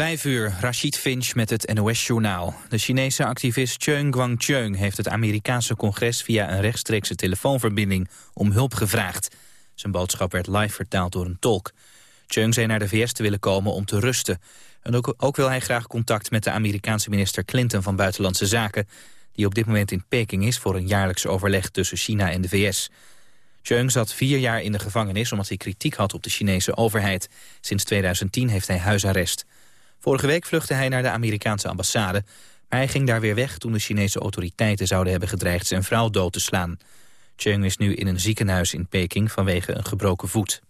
Vijf uur, Rashid Finch met het NOS-journaal. De Chinese activist Cheung Guangcheng heeft het Amerikaanse congres... via een rechtstreekse telefoonverbinding om hulp gevraagd. Zijn boodschap werd live vertaald door een tolk. Cheung zei naar de VS te willen komen om te rusten. En ook, ook wil hij graag contact met de Amerikaanse minister Clinton van Buitenlandse Zaken... die op dit moment in Peking is voor een jaarlijks overleg tussen China en de VS... Cheung zat vier jaar in de gevangenis omdat hij kritiek had op de Chinese overheid. Sinds 2010 heeft hij huisarrest. Vorige week vluchtte hij naar de Amerikaanse ambassade... maar hij ging daar weer weg toen de Chinese autoriteiten zouden hebben gedreigd zijn vrouw dood te slaan. Cheung is nu in een ziekenhuis in Peking vanwege een gebroken voet.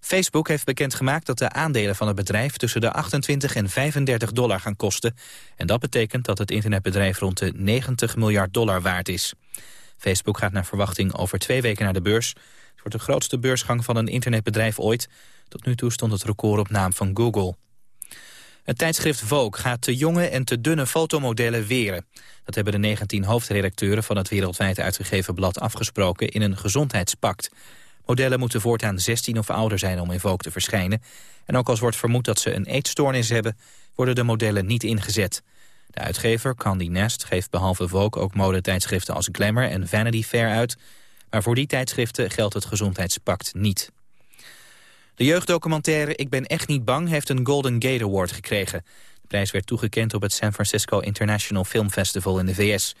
Facebook heeft bekendgemaakt dat de aandelen van het bedrijf tussen de 28 en 35 dollar gaan kosten. En dat betekent dat het internetbedrijf rond de 90 miljard dollar waard is. Facebook gaat naar verwachting over twee weken naar de beurs. Het wordt de grootste beursgang van een internetbedrijf ooit. Tot nu toe stond het record op naam van Google. Het tijdschrift Vogue gaat te jonge en te dunne fotomodellen weren. Dat hebben de 19 hoofdredacteuren van het wereldwijd uitgegeven blad afgesproken in een gezondheidspact. Modellen moeten voortaan 16 of ouder zijn om in Vogue te verschijnen. En ook als wordt vermoed dat ze een eetstoornis hebben, worden de modellen niet ingezet. De uitgever, Candy Nest, geeft behalve Vogue ook modetijdschriften als Glamour en Vanity Fair uit. Maar voor die tijdschriften geldt het gezondheidspact niet. De jeugddocumentaire Ik ben echt niet bang heeft een Golden Gate Award gekregen. De prijs werd toegekend op het San Francisco International Film Festival in de VS.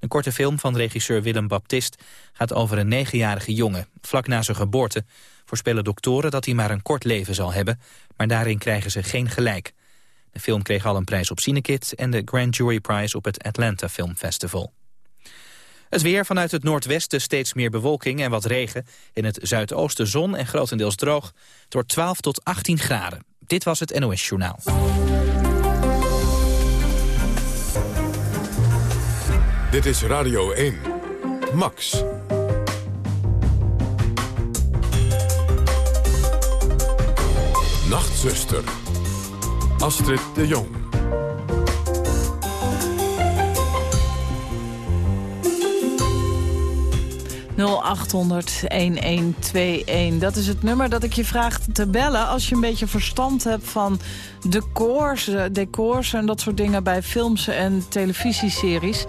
Een korte film van regisseur Willem Baptist gaat over een negenjarige jongen. Vlak na zijn geboorte voorspellen doktoren dat hij maar een kort leven zal hebben... maar daarin krijgen ze geen gelijk. De film kreeg al een prijs op Cinekit en de Grand Jury Prize op het Atlanta Film Festival. Het weer vanuit het noordwesten steeds meer bewolking en wat regen. In het zuidoosten zon en grotendeels droog. Door 12 tot 18 graden. Dit was het NOS Journaal. Dit is Radio 1. Max. Nachtzuster. Astrid de Jong. 0800-1121. Dat is het nummer dat ik je vraag te bellen... als je een beetje verstand hebt van decors, eh, decors en dat soort dingen... bij films en televisieseries.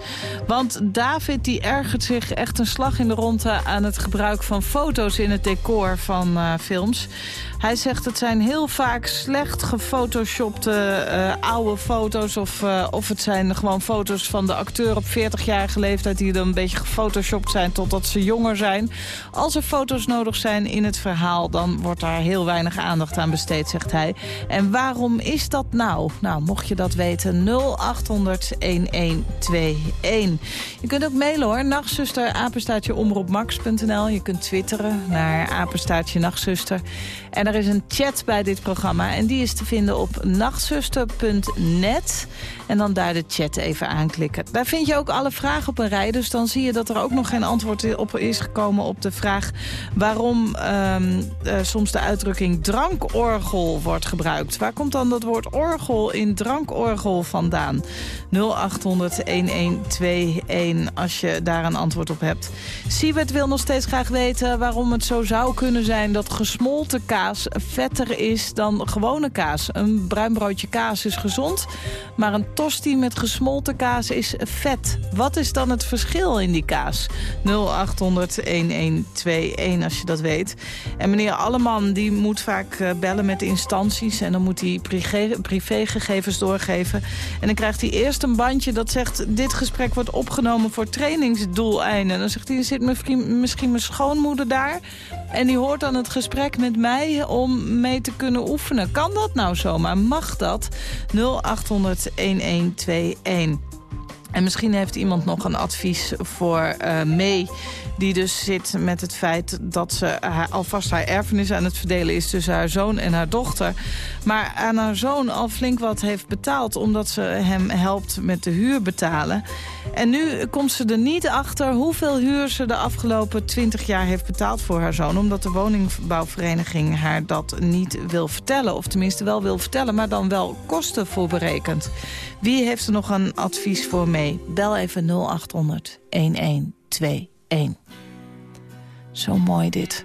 Want David die ergert zich echt een slag in de ronde... aan het gebruik van foto's in het decor van uh, films. Hij zegt het zijn heel vaak slecht gefotoshopte uh, oude foto's... Of, uh, of het zijn gewoon foto's van de acteur op 40-jarige leeftijd... die dan een beetje gefotoshopt zijn totdat ze jonger zijn. Als er foto's nodig zijn in het verhaal... dan wordt daar heel weinig aandacht aan besteed, zegt hij. En waarom is dat nou? Nou, mocht je dat weten, 0800-1121. Je kunt ook mailen hoor, nachtzuster, apenstaatje omroepmax.nl. Je kunt twitteren naar apenstaatje nachtzuster. En er is een chat bij dit programma en die is te vinden op nachtzuster.net. En dan daar de chat even aanklikken. Daar vind je ook alle vragen op een rij. Dus dan zie je dat er ook nog geen antwoord op is gekomen op de vraag... waarom um, uh, soms de uitdrukking drankorgel wordt gebruikt. Waar komt dan dat woord orgel in drankorgel vandaan? 0800-1121 als je daar een antwoord op hebt. Siewert wil nog steeds graag weten waarom het zo zou kunnen zijn... dat gesmolten kaas vetter is dan gewone kaas. Een bruin broodje kaas is gezond, maar een tosti met gesmolten kaas is vet. Wat is dan het verschil in die kaas? 0800-1121 als je dat weet. En meneer Alleman die moet vaak eh, bellen met instanties... en dan moet hij privégegevens doorgeven. En dan krijgt hij eerst een bandje dat zegt... dit gesprek wordt opgenomen voor trainingsdoeleinden. Dan zegt hij, zit misschien, misschien mijn schoonmoeder daar... En die hoort dan het gesprek met mij om mee te kunnen oefenen. Kan dat nou zomaar? Mag dat? 0800 1121. En misschien heeft iemand nog een advies voor uh, mee die dus zit met het feit dat ze alvast haar erfenis aan het verdelen is... tussen haar zoon en haar dochter. Maar aan haar zoon al flink wat heeft betaald... omdat ze hem helpt met de huur betalen. En nu komt ze er niet achter hoeveel huur ze de afgelopen 20 jaar heeft betaald voor haar zoon. Omdat de woningbouwvereniging haar dat niet wil vertellen. Of tenminste wel wil vertellen, maar dan wel kosten voor berekend. Wie heeft er nog een advies voor mee? Bel even 0800 1121. Zo mooi dit.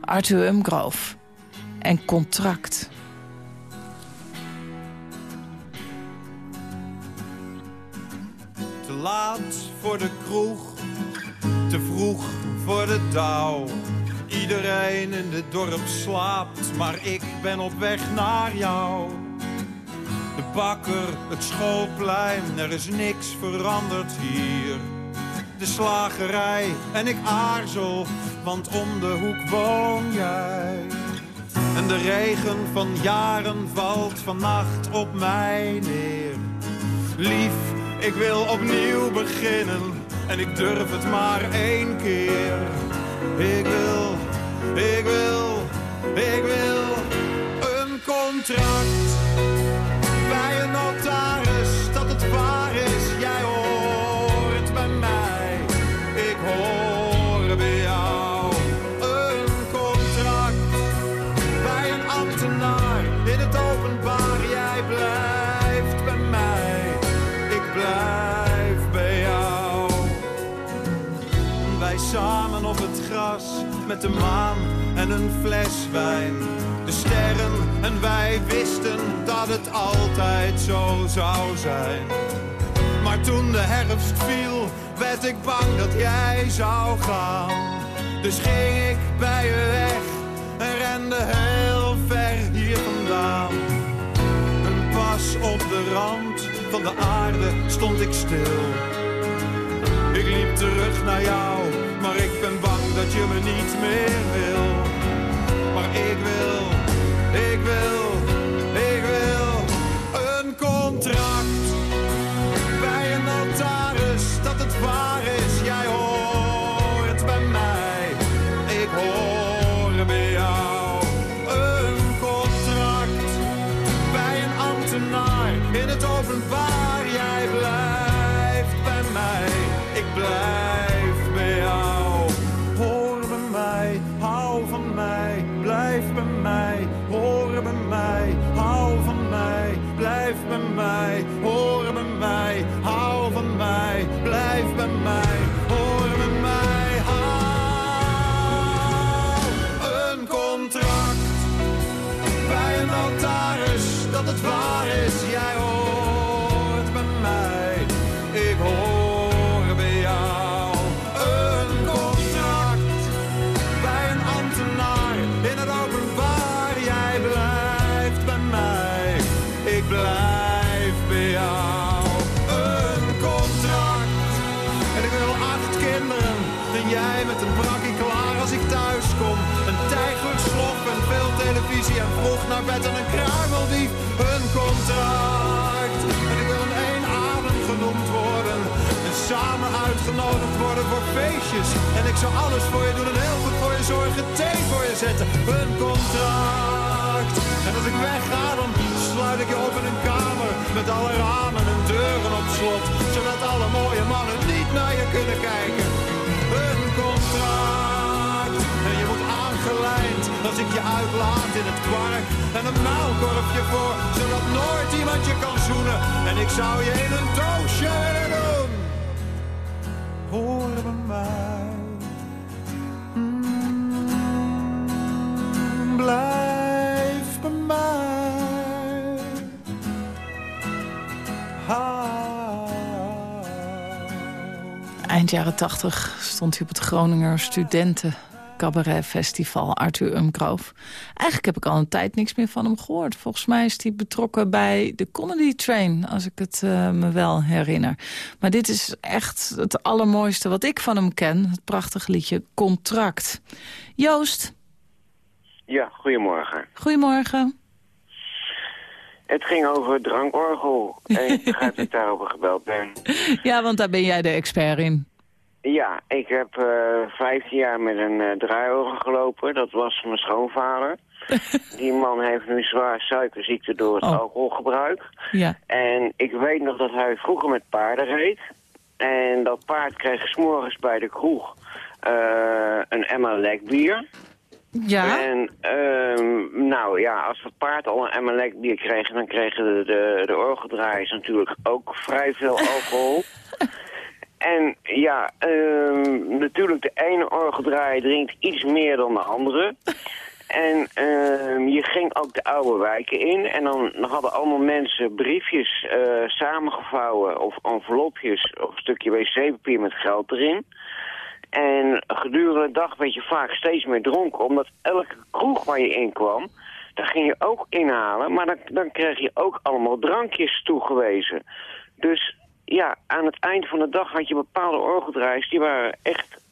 Arthur Umgrove. En contract. Laat voor de kroeg, te vroeg voor de dauw. Iedereen in dit dorp slaapt, maar ik ben op weg naar jou. De bakker, het schoolplein, er is niks veranderd hier. De slagerij en ik aarzel, want om de hoek woon jij. En de regen van jaren valt vannacht op mij neer. Lief, ik wil opnieuw beginnen en ik durf het maar één keer. Ik wil, ik wil, ik wil een contract met de maan en een fles wijn. De sterren en wij wisten dat het altijd zo zou zijn. Maar toen de herfst viel, werd ik bang dat jij zou gaan. Dus ging ik bij je weg en rende heel ver hier vandaan. En pas op de rand van de aarde stond ik stil. Ik liep terug naar jou, maar ik ben bang dat je me niet meer wil. Maar ik wil, ik wil, dat het waar is. Jij hoort bij mij, ik hoor bij jou. Een contract bij een ambtenaar in het openbaar. Jij blijft bij mij, ik blijf bij jou. Een contract en ik wil acht kinderen en jij met een brakkie klaar als ik thuis kom. Een tijger slof en veel televisie en vroeg naar bed en een kruimeldief. Een contract en ik wil in één adem genoemd worden. En samen uitgenodigd worden voor feestjes. En ik zou alles voor je doen en heel goed voor je zorgen. Thee voor je zetten. Een contract. En als ik wegga dan sluit ik je op in een kamer. Met alle ramen en deuren op slot. Zodat alle mooie mannen niet naar je kunnen kijken. Een contract. Als ik je uitlaat in het park. En een muilkorfje voor, zodat nooit iemand je kan zoenen. En ik zou je in een doosje willen doen. Hoor bij mij. Mm, blijf bij mij. Eind jaren tachtig stond hij op het Groninger Studenten Cabaret Festival, Arthur Umgrove. Eigenlijk heb ik al een tijd niks meer van hem gehoord. Volgens mij is hij betrokken bij de Comedy Train, als ik het uh, me wel herinner. Maar dit is echt het allermooiste wat ik van hem ken. Het prachtige liedje Contract. Joost. Ja, goedemorgen. Goedemorgen. Het ging over drankorgel. En ik begrijp dat ik daarover gebeld ben. Ja, want daar ben jij de expert in. Ja, ik heb uh, 15 jaar met een uh, draaiorgel gelopen. Dat was mijn schoonvader. Die man heeft nu zwaar suikerziekte door het oh. alcoholgebruik. Ja. En ik weet nog dat hij vroeger met paarden reed. En dat paard kreeg s'morgens bij de kroeg uh, een emmer lekbier. Ja. En um, nou ja, als het paard al een emmer lekbier kreeg... dan kregen de, de, de orgeldraaiers natuurlijk ook vrij veel alcohol. En ja, uh, natuurlijk de ene orgeldraaier drinkt iets meer dan de andere. En ehm, je ging ook de oude wijken in. En dan, dan hadden allemaal mensen briefjes eh, samengevouwen of envelopjes of een stukje wc-papier met geld erin. En gedurende de dag werd je vaak steeds meer dronken, omdat elke kroeg waar je in kwam, daar ging je ook inhalen, maar dan, dan kreeg je ook allemaal drankjes toegewezen. Dus ja, aan het eind van de dag had je bepaalde orgeldraaiers, die waren echt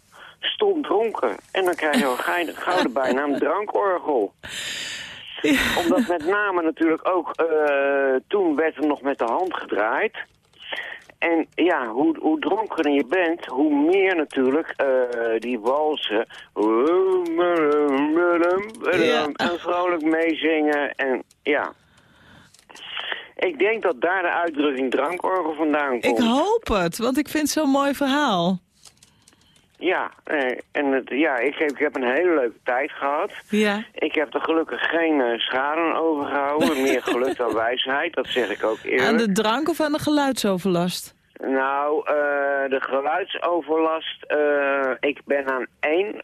stom dronken. En dan krijg je een gouden bijnaam drankorgel. Omdat met name natuurlijk ook, eh, toen werd er nog met de hand gedraaid. En ja, hoe, hoe dronkener je bent, hoe meer natuurlijk eh, die walsen... Ja. En vrolijk meezingen en ja... Ik denk dat daar de uitdrukking drankorgel vandaan komt. Ik hoop het, want ik vind het zo'n mooi verhaal. Ja, eh, en het, ja ik, heb, ik heb een hele leuke tijd gehad. Ja. Ik heb er gelukkig geen eh, schade overgehouden. Meer geluk dan wijsheid, dat zeg ik ook eerlijk. Aan de drank of aan de geluidsoverlast? Nou, eh, de geluidsoverlast. ik ben aan één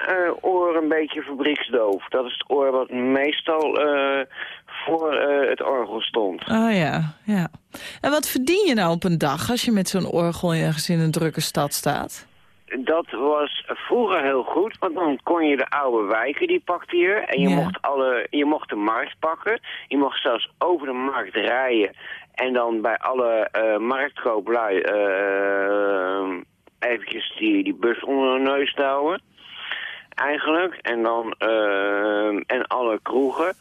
oor een beetje fabrieksdoof. Dat is het oor wat meestal voor eh, het orgel stond. Oh ja, ja. En wat verdien je nou op een dag als je met zo'n orgel ergens in een drukke stad staat? Dat was vroeger heel goed, want dan kon je de oude wijken, die pakte je. En je, Ja. mocht, alle, je mocht de markt pakken. Je mocht zelfs over de markt rijden. En dan bij alle eh marktkooplui eh, eventjes die, die bus onder de neus douwen. Eigenlijk. En dan eh, en alle kroegen.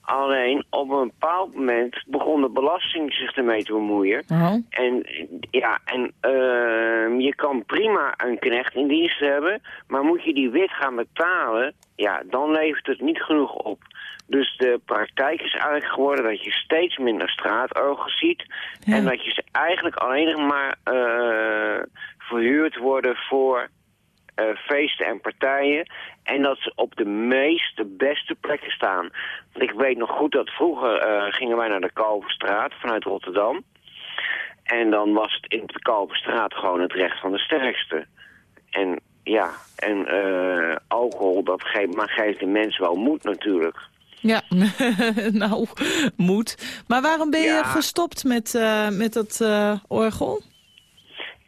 Alleen op een bepaald moment begon de belasting zich ermee te bemoeien. Oh. En ja, en ehm, je kan prima een knecht in dienst hebben, maar moet je die wit gaan betalen, ja, dan levert het niet genoeg op. Dus de praktijk is eigenlijk geworden dat je steeds minder straatorgels ziet Ja. en dat je ze eigenlijk alleen nog maar eh, verhuurd worden voor eh, feesten en partijen. En dat ze op de meeste beste plekken staan. Want ik weet nog goed dat vroeger eh, gingen wij naar de Kalverstraat vanuit Rotterdam. En dan was het in de Kalverstraat gewoon het recht van de sterkste. En ja, en eh, alcohol, dat geeft, maar geeft de mens wel moed natuurlijk. Ja, nou, moet. Maar waarom ben je Ja. gestopt met, met dat orgel?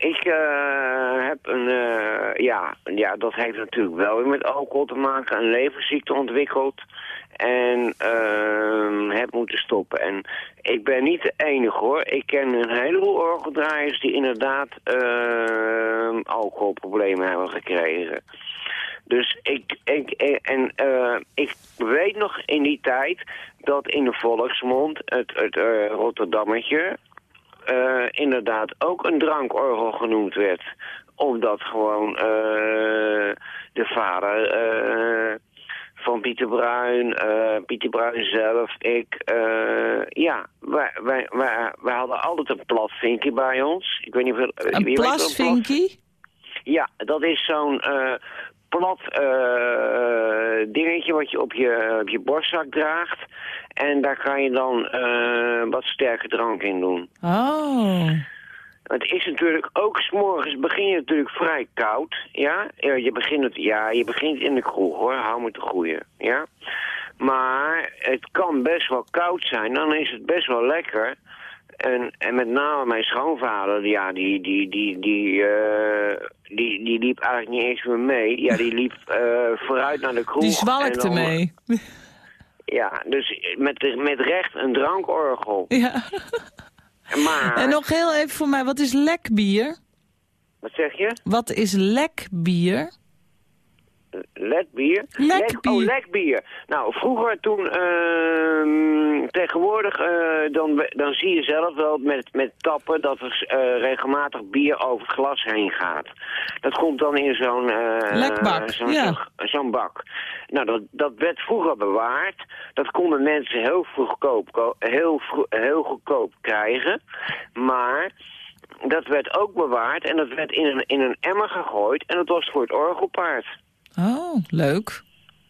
Ik eh, heb een, eh, ja, ja, dat heeft natuurlijk wel weer met alcohol te maken, een leverziekte ontwikkeld. En ehm, heb moeten stoppen. En ik ben niet de enige hoor. Ik ken een heleboel orgeldraaiers die inderdaad ehm, alcoholproblemen hebben gekregen. Dus ik, ik, en, eh, ik weet nog in die tijd dat in de volksmond het, het eh, Rotterdammetje eh, inderdaad ook een drankorgel genoemd werd. Omdat gewoon eh, de vader eh, van Pieter Bruin, Pieter Bruin zelf, ik, ja, wij, wij, wij, wij hadden altijd een platvinkje bij ons. Ik weet niet of je- Een plasvinkie? ja, dat is zo'n plat eh, dingetje wat je op, je op je borstzak draagt. En daar kan je dan eh, wat sterke drank in doen. Oh. Het is natuurlijk ook, s'morgens begin je natuurlijk vrij koud, ja. Je begint, het, ja, je begint in de kroeg hoor, hou me te goeie, ja. Maar het kan best wel koud zijn, dan is het best wel lekker. En, en met name mijn schoonvader, ja, die, die, die, die, eh, die, die liep eigenlijk niet eens meer mee. Ja, die liep eh, vooruit naar de kroeg. Die zwalkte dan- mee. Ja, dus met, met recht een drankorgel. Ja. Maar, En nog heel even voor mij, wat is lekbier? wat zeg je? Wat is lekbier? Lekbier? Lekbier. Lek, oh, lekbier. Nou, vroeger toen, ehm, tegenwoordig, eh, dan, dan zie je zelf wel met, met tappen dat er eh, regelmatig bier over het glas heen gaat. Dat komt dan in zo'n... eh, Lekbak, zo'n ja. zo'n- bak. Nou, dat, dat werd vroeger bewaard. Dat konden mensen heel, goedkoop, ko- heel, heel goedkoop krijgen. Maar dat werd ook bewaard en dat werd in een, in een emmer gegooid. En dat was voor het orgelpaard. Oh, leuk.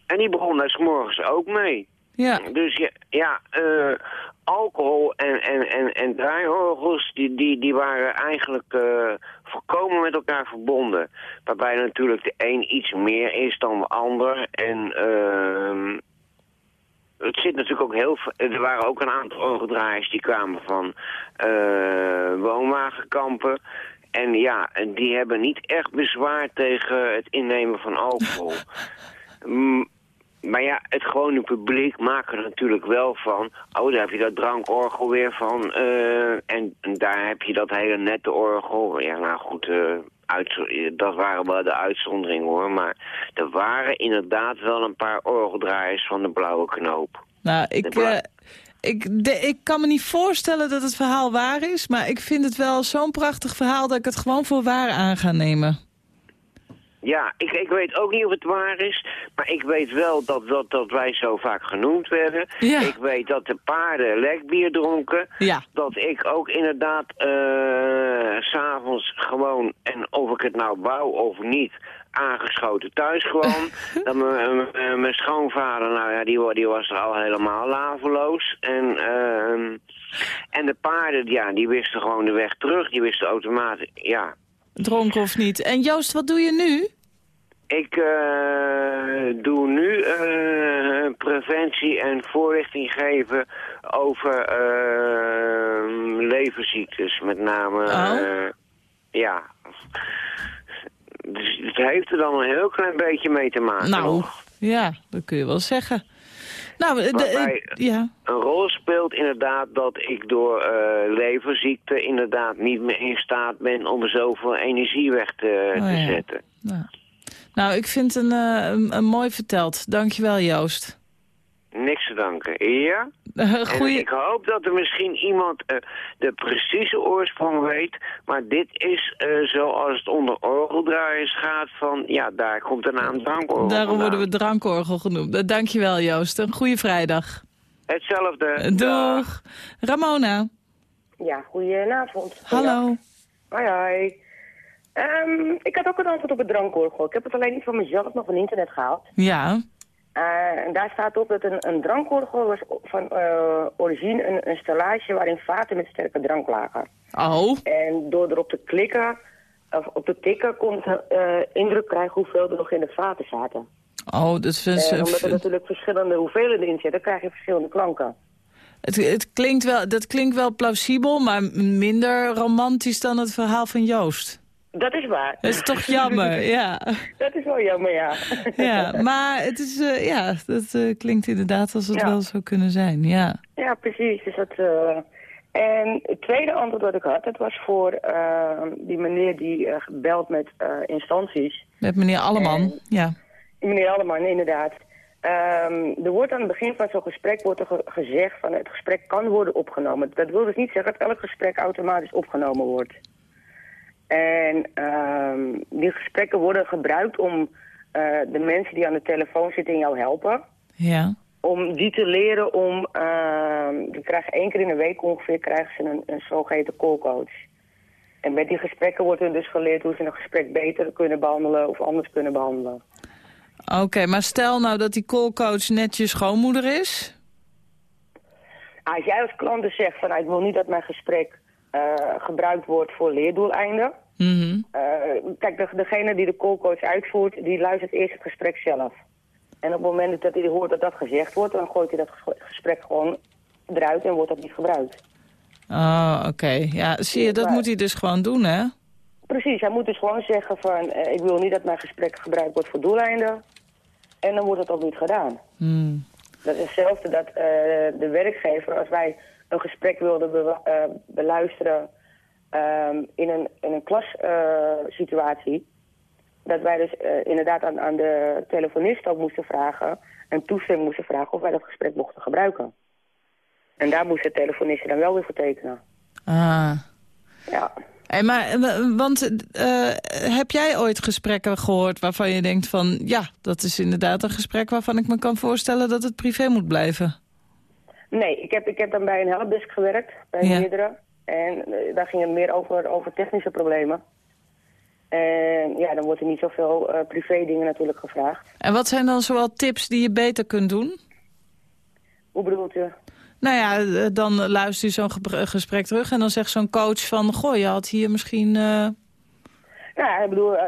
En die begon daar 's morgens ook mee. Ja. Dus ja, ja eh, alcohol en, en, en, en draaiorgels, die, die, die waren eigenlijk eh volkomen met elkaar verbonden. Waarbij natuurlijk de een iets meer is dan de ander. En ehm, het zit natuurlijk ook heel... Er waren ook een aantal orgeldraaiers die kwamen van uh, woonwagenkampen. En ja, en die hebben niet echt bezwaar tegen het innemen van alcohol. maar ja, het gewone publiek maakt er natuurlijk wel van... oh, daar heb je dat drankorgel weer van. Uh, en, en, daar heb je dat hele nette orgel. Ja, nou goed, uh, dat waren wel de uitzonderingen hoor. Maar er waren inderdaad wel een paar orgeldraaiers van de blauwe knoop. Nou, ik, uh, ik, ik kan me niet voorstellen dat het verhaal waar is... maar ik vind het wel zo'n prachtig verhaal dat ik het gewoon voor waar aan ga nemen. Ja, ik, ik weet ook niet of het waar is, maar ik weet wel dat, dat, dat wij zo vaak genoemd werden. Ja. Ik weet dat de paarden lekbier dronken. Ja. Dat ik ook inderdaad uh, s'avonds gewoon, en of ik het nou wou of niet, aangeschoten thuis kwam. dat mijn schoonvader, nou ja, die, die was er al helemaal laveloos. En, uh, en de paarden, ja, die wisten gewoon de weg terug. Die wisten automatisch, ja, Dronken of niet. En Joost, wat doe je nu? Ik uh, doe nu uh, preventie en voorlichting geven over uh, leverziektes. Met name, oh. ja. Dus het heeft er dan een heel klein beetje mee te maken. Nou, ja, dat kun je wel zeggen. Nou, de, ja. Een rol speelt inderdaad dat ik door uh, leverziekte inderdaad niet meer in staat ben om zoveel energie weg te, oh, te zetten. Nou. nou, ik vind een, uh, een, een mooi verteld. Dankjewel Joost. Niks te danken. Ja? Goeie... ik hoop dat er misschien iemand uh, de precieze oorsprong weet. Maar dit is uh, zoals het onder orgeldraaiers gaat van... Ja, daar komt een naam drankorgel Daarom worden we drankorgel genoemd. Uh, dankjewel Joost. Een goede vrijdag. Hetzelfde. Doeg. Ramona. Ja, goedenavond. Hallo. Hoi, hoi. Um, ik had ook een antwoord op het drankorgel. Ik heb het alleen niet van mezelf, nog van internet gehaald. Ja. Uh, en daar staat op dat een, een drankorgel was van uh, origine een, een stellage waarin vaten met sterke drank lagen. Oh. En door erop te klikken, of op te tikken, kon het uh, indruk krijgen hoeveel er nog in de vaten zaten. Oh, dat is... Omdat er natuurlijk verschillende hoeveelheden in zitten, krijg je verschillende klanken. Het, het klinkt wel, dat klinkt wel plausibel, maar minder romantisch dan het verhaal van Joost. Dat is waar. Dat is toch jammer, ja. Dat is wel jammer, ja. Ja, maar het is, uh, ja, dat uh, klinkt inderdaad als het ja. wel zou kunnen zijn, ja. Ja, precies. Dus dat, uh... En het tweede antwoord dat ik had, dat was voor die meneer die belt met instanties. Met meneer Alleman, en, ja. Meneer Alleman, inderdaad. Um, er wordt aan het begin van zo'n gesprek wordt er ge gezegd van het gesprek kan worden opgenomen. Dat wil dus niet zeggen dat elk gesprek automatisch opgenomen wordt. En um, die gesprekken worden gebruikt om uh, de mensen die aan de telefoon zitten in jou helpen. Ja. Om die te leren om, uh, die krijgen één keer in de week ongeveer krijgen ze een, een zogeheten callcoach. En met die gesprekken wordt hun dus geleerd hoe ze een gesprek beter kunnen behandelen of anders kunnen behandelen. Oké, okay, maar stel nou dat die callcoach net je schoonmoeder is? Als jij als klant dus zegt van nou, ik wil niet dat mijn gesprek gebruikt wordt voor leerdoeleinden. Mm -hmm. uh, kijk, de, degene die de callcoach uitvoert, die luistert eerst het gesprek zelf. En op het moment dat hij hoort dat dat gezegd wordt, dan gooit hij dat gesprek gewoon eruit en wordt dat niet gebruikt. Oh, oké. Okay. Ja, zie je, dat maar, moet hij dus gewoon doen, hè? Precies, hij moet dus gewoon zeggen van, uh, ik wil niet dat mijn gesprek gebruikt wordt voor doeleinden. En dan wordt het ook niet gedaan. Mm. Dat is hetzelfde dat uh, de werkgever, als wij een gesprek wilden be uh, beluisteren um, in een, in een klassituatie... Uh, dat wij dus uh, inderdaad aan, aan de telefonist ook moesten vragen... en toestemming moesten vragen of wij dat gesprek mochten gebruiken. En daar moest de telefonist dan wel weer voor tekenen. Ah. Ja. Hey, maar, want uh, heb jij ooit gesprekken gehoord waarvan je denkt van... ja, dat is inderdaad een gesprek waarvan ik me kan voorstellen dat het privé moet blijven? Nee, ik heb, ik heb dan bij een helpdesk gewerkt, bij ja. meerdere. En uh, daar ging het meer over, over technische problemen. En ja, dan wordt er niet zoveel uh, privé dingen natuurlijk gevraagd. En wat zijn dan zoal tips die je beter kunt doen? Hoe bedoelt u? Nou ja, dan luister je zo'n gesprek terug en dan zegt zo'n coach van... goh, je had hier misschien... Uh... Ja, ik bedoel, uh,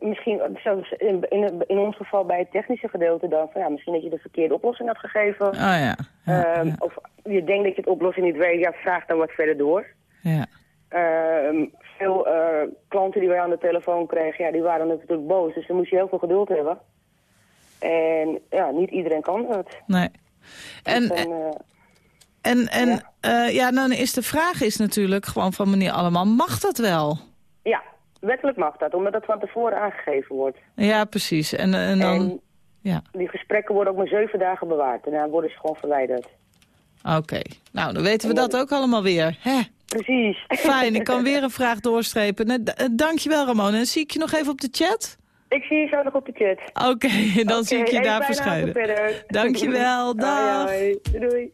misschien, zoals in, in, in ons geval bij het technische gedeelte dan, van ja, misschien dat je de verkeerde oplossing had gegeven. Oh ja. ja, Ehm, ja. Of je denkt dat je het oplossing niet weet, ja, vraag dan wat verder door. ja. Ehm, veel eh, klanten die wij aan de telefoon kregen, ja, die waren natuurlijk boos. Dus dan moest je heel veel geduld hebben. En ja, niet iedereen kan dat. Nee. En, Dus dan, eh, en, en Ja. ja. ja, dan is de vraag is natuurlijk gewoon van meneer Alleman, mag dat wel? ja, wettelijk mag dat, omdat dat van tevoren aangegeven wordt. Ja, precies. En, en dan, En ja, die gesprekken worden ook maar zeven dagen bewaard. En dan worden ze gewoon verwijderd. oké. Nou, dan weten we dat ook allemaal weer. Hè? Precies. Fijn, ik kan weer een vraag doorstrepen. Eh, dankjewel Ramon. En zie ik je nog even op de chat? Ik zie je zo nog op de chat. Oké, dan zie ik je daar verschijnen. Dankjewel, dag. Hoi, hoi. Doei,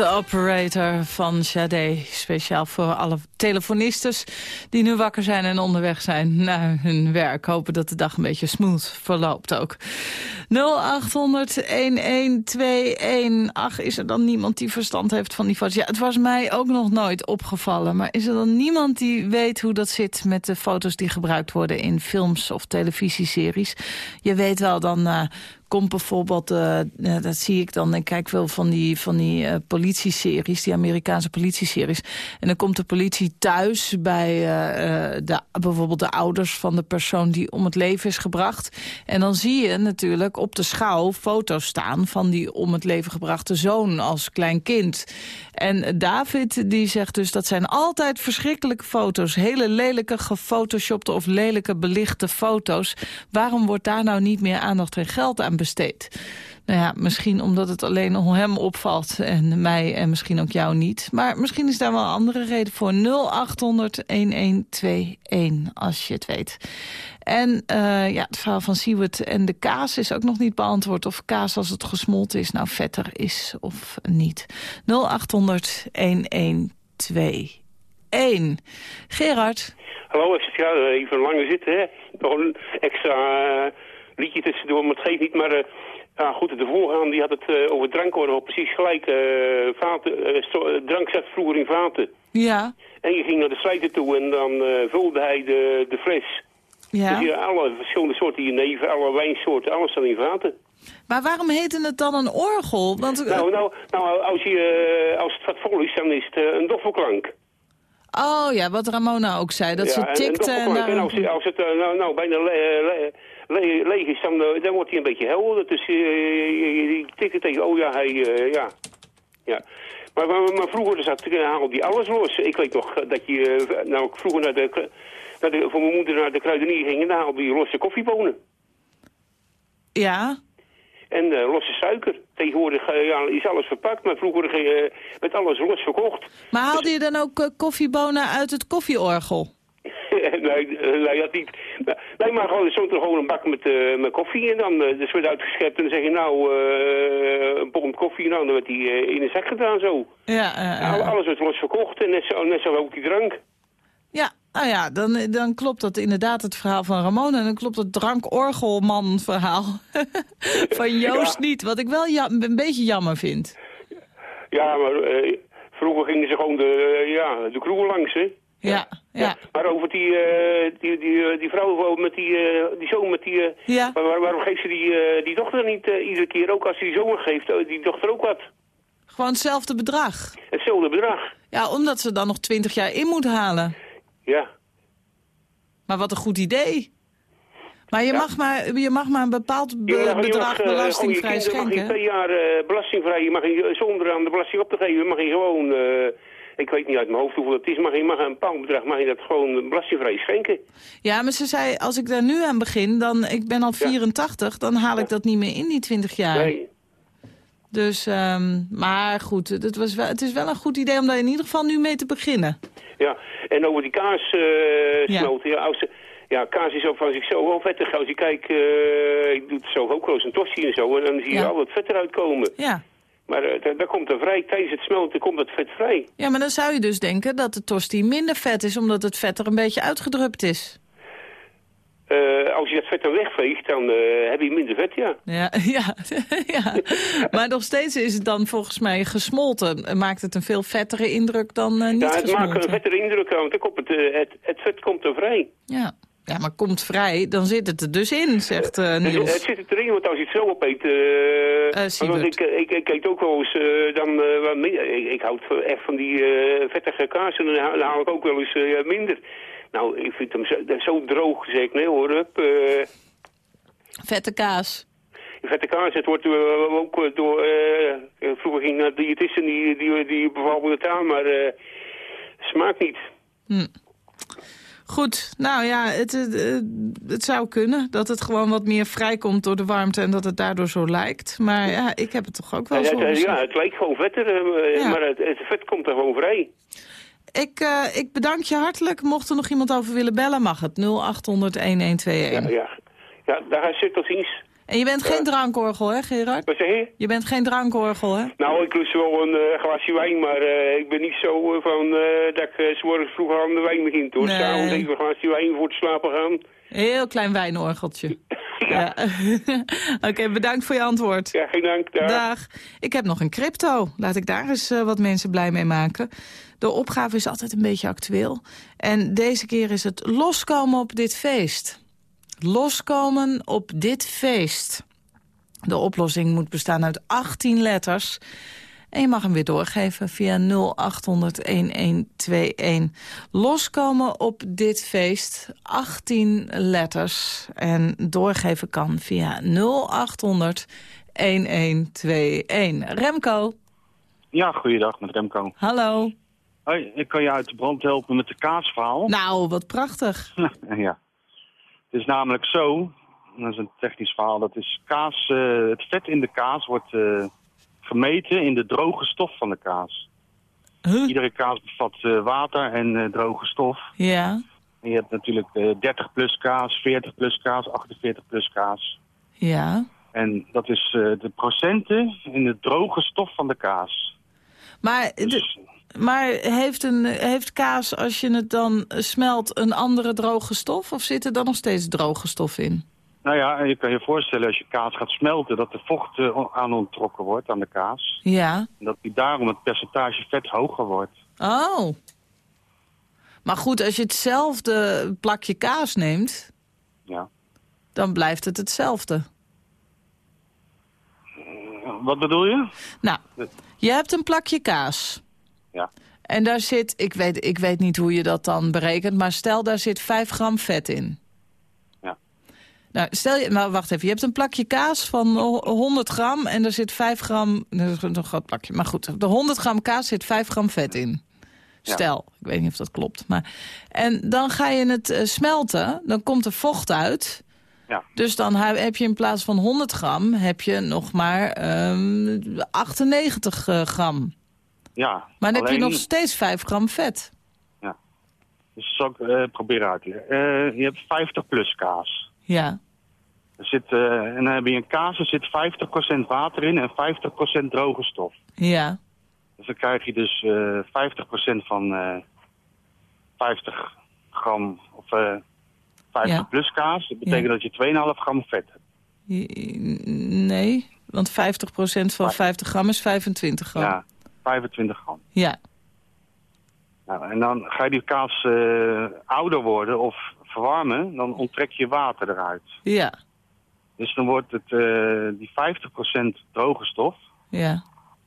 Operator van Sade. Speciaal voor alle telefonistes die nu wakker zijn en onderweg zijn naar hun werk. Hopen dat de dag een beetje smooth verloopt ook. 0800-1121. Ach, is er dan niemand die verstand heeft van die foto's? Ja, het was mij ook nog nooit opgevallen. Maar is er dan niemand die weet hoe dat zit met de foto's die gebruikt worden in films of televisieseries? Je weet wel, dan uh, komt bijvoorbeeld, uh, dat zie ik dan, ik kijk wel van die, van die uh, politieseries, die Amerikaanse politieseries. En dan komt de politie thuis bij uh, de, bijvoorbeeld de ouders van de persoon die om het leven is gebracht. En dan zie je natuurlijk op de schouw foto's staan van die om het leven gebrachte zoon als klein kind. En David die zegt dus dat zijn altijd verschrikkelijke foto's. Hele lelijke gefotoshopte of lelijke belichte foto's. Waarom wordt daar nou niet meer aandacht en geld aan besteed? Nou ja, misschien omdat het alleen hem opvalt en mij en misschien ook jou niet. Maar misschien is daar wel een andere reden voor. 0800-1121 als je het weet. En uh, ja, het verhaal van Siewert en de kaas is ook nog niet beantwoord. Of kaas als het gesmolten is nou vetter is of niet. 0800-1121. Gerard. Hallo, ik zit even langer zitten. Hè? Een extra uh, liedje tussendoor, maar het geeft niet. Maar ja, goed, de voorgaan die had het uh, over drankoorlog precies gelijk. Uh, vaten, drank zat vroeger in vaten. Ja. En je ging naar de slijter toe en dan vulde hij de, de fles. Ja. Dus hier alle verschillende soorten jenever, alle wijnsoorten, alles dan in vaten. Maar waarom heette het dan een orgel? Want, nou, nou, nou als, je, als het wat vol is, dan is het een doffelklank. Oh ja, wat Ramona ook zei, dat ja, ze tikte en, en, en als, als het nou, nou bijna le, le, le, leeg is, dan, dan wordt hij een beetje helder. Dus je, je, tikt tegen, oh ja, hij, uh, ja. ja. Maar, maar, maar vroeger zat, haalde hij alles los. Ik weet nog dat je, nou ik vroeger naar de, naar de, voor mijn moeder naar de kruidenier ging en dan haalde hij losse koffiebonen. Ja. En uh, losse suiker. Tegenwoordig uh, ja, is alles verpakt, maar vroeger uh, werd alles los verkocht. Maar haalde dus... je dan ook koffiebonen uit het koffieorgel? nee, nee, dat niet. Nee, maar gewoon, een bak met, uh, met koffie en dan uh, dus uitgeschept en dan zeg je nou uh, een pond koffie nou, dan werd die in een zak gedaan zo. Ja, nou, Alles werd los verkocht en net zo, net zo ook die drank. Ja, nou ja, dan, dan klopt dat inderdaad het verhaal van Ramona. En dan klopt het drankorgelman verhaal van Joost ja. niet. Wat ik wel een beetje jammer vind. Ja, maar vroeger gingen ze gewoon de, ja, de kroeg langs, hè. Ja, ja. Maar over die, uh, die, die, die vrouw met die, uh, die zoon met die... Ja. waar, waarom geeft ze die, die dochter niet iedere keer, ook als ze die zoon geeft, die dochter ook wat? Gewoon hetzelfde bedrag? Hetzelfde bedrag. Ja, omdat ze dan nog twintig jaar in moet halen. Ja. Maar wat een goed idee. Maar je, ja. mag, maar, je mag maar een bepaald be ja, bedrag mag, belastingvrij je schenken. mag je twee jaar belastingvrij, je mag je, zonder aan de belasting op te geven, mag je gewoon ik weet niet uit mijn hoofd hoeveel het is, maar je mag een bepaald bedrag mag je dat gewoon belastingvrij schenken. Ja, maar ze zei, als ik daar nu aan begin, dan, ik ben al 84, ja. dan haal ik dat niet meer in die 20 jaar. Nee. Dus, um, maar goed, het, was wel, het is wel een goed idee om daar in ieder geval nu mee te beginnen. Ja, en over die kaassnoten, uh, ja. ja, kaas is ook van zichzelf wel vettig. Als je kijkt, uh, ik doe het zelf ook wel eens een tosti en zo, en dan zie je Ja. al wat vet eruit komen. Ja. Maar uh, daar, daar komt er vrij, tijdens het smelten komt het vet vrij. ja, maar dan zou je dus denken dat de tosti minder vet is, omdat het vet er een beetje uitgedrupt is. Uh, als je dat vet dan wegveegt, dan uh, heb je minder vet, ja. Ja, ja, ja. Maar nog steeds is het dan volgens mij gesmolten. Maakt het een veel vettere indruk dan uh, niet Ja, het gesmolten. maakt een vettere indruk, want dan het, het, het vet komt er vrij. Ja. Ja, maar komt vrij, dan zit het er dus in, zegt uh, Niels. het zit erin, want als je het zo opeet... Uh, Eh, Siebert. want ik, ik, ik eet ook wel eens uh, dan... Ik, ik houd echt van die vettige kaas en dan haal, dan haal ik ook wel eens minder. Nou, ik vind hem zo, zo droog, zeg ik. Nee hoor, Vette kaas. vette kaas, het wordt ook door... Uh, vroeger ging naar diëtisten, die, die, die bevallen het aan, maar uh, smaakt niet. Hm. Goed, nou ja, het, het, het, zou kunnen dat het gewoon wat meer vrijkomt door de warmte en dat het daardoor zo lijkt. Maar ja, ik heb het toch ook wel Ja, zo het, gezien. ja, het lijkt gewoon vetter, Ja. maar het, het vet komt er gewoon vrij. Ik, uh, ik bedank je hartelijk. Mocht er nog iemand over willen bellen, mag het. 0800-1121. Ja, ja. ja daar zit tot ziens. En je bent geen drankorgel, hè Gerard? Wat zeg je? Je bent geen drankorgel, hè? Nou, ik lust wel een eh, glasje wijn, maar eh, ik ben niet zo eh, van dat ik 's morgens vroeg aan de wijn begint, hoor. Nee. S'avonds even een glasje wijn voor te slapen gaan. Heel klein wijnorgeltje. Ja. Oké, bedankt voor je antwoord. Ja, geen dank. Dag. Dag. Ik heb nog een crypto. Laat ik daar eens wat mensen blij mee maken. De opgave is altijd een beetje actueel. En deze keer is het loskomen op dit feest. Loskomen op dit feest. De oplossing moet bestaan uit 18 letters. En je mag hem weer doorgeven via 0800-1121. Loskomen op dit feest, 18 letters. En doorgeven kan via 0800-1121. Remco, Ja, goeiedag met Remco. hallo. Hoi, ik kan je uit de brand helpen met de kaasverhaal. Nou, wat prachtig. ja. Het is namelijk zo, dat is een technisch verhaal, dat is kaas, eh, het vet in de kaas wordt eh, gemeten in de droge stof van de kaas. Huh? Iedere kaas bevat eh, water en droge stof. Ja, En je hebt natuurlijk eh, 30 plus kaas, 40 plus kaas, 48 plus kaas. ja. En dat is de procenten in de droge stof van de kaas. Maar, Dus, maar heeft, een, heeft kaas, als je het dan smelt, een andere droge stof? Of zit er dan nog steeds droge stof in? Nou ja, je kan je voorstellen als je kaas gaat smelten... dat er vocht eh, aan onttrokken wordt aan de kaas. Ja. En dat die daarom het percentage vet hoger wordt. Oh. Maar goed, als je hetzelfde plakje kaas neemt, Ja. dan blijft het hetzelfde. Wat bedoel je? Nou, je hebt een plakje kaas. Ja. En daar zit, ik weet, ik weet niet hoe je dat dan berekent... maar stel, daar zit 5 gram vet in. Ja. Nou, stel je, nou wacht even, je hebt een plakje kaas van ho- 100 gram... en er zit 5 gram, dat is een groot plakje... maar goed, de 100 gram kaas zit 5 gram vet in. Ja. Stel, ik weet niet of dat klopt. Maar... En dan ga je het eh, smelten, dan komt er vocht uit... Ja. Dus dan heb je in plaats van 100 gram, heb je nog maar ehm, 98 eh, gram. Ja. Maar dan heb je alleen- nog steeds 5 gram vet. Dus zal ik eh, proberen uit te leggen. Eh, je hebt 50 plus kaas. Ja, Er zit, eh, en dan heb je een kaas, er zit 50% water in en 50% droge stof. ja, Dus dan krijg je dus eh 50% van eh 50 gram of eh 50 Ja. plus kaas. Dat betekent Ja. dat je 2,5 gram vet hebt. Nee, want 50% van 50 gram is 25 gram. Ja, 25 gram. Ja, Nou, en dan ga je die kaas eh, ouder worden of verwarmen, dan onttrek je water eruit. ja, Dus dan wordt het eh, die 50% droge stof, ja.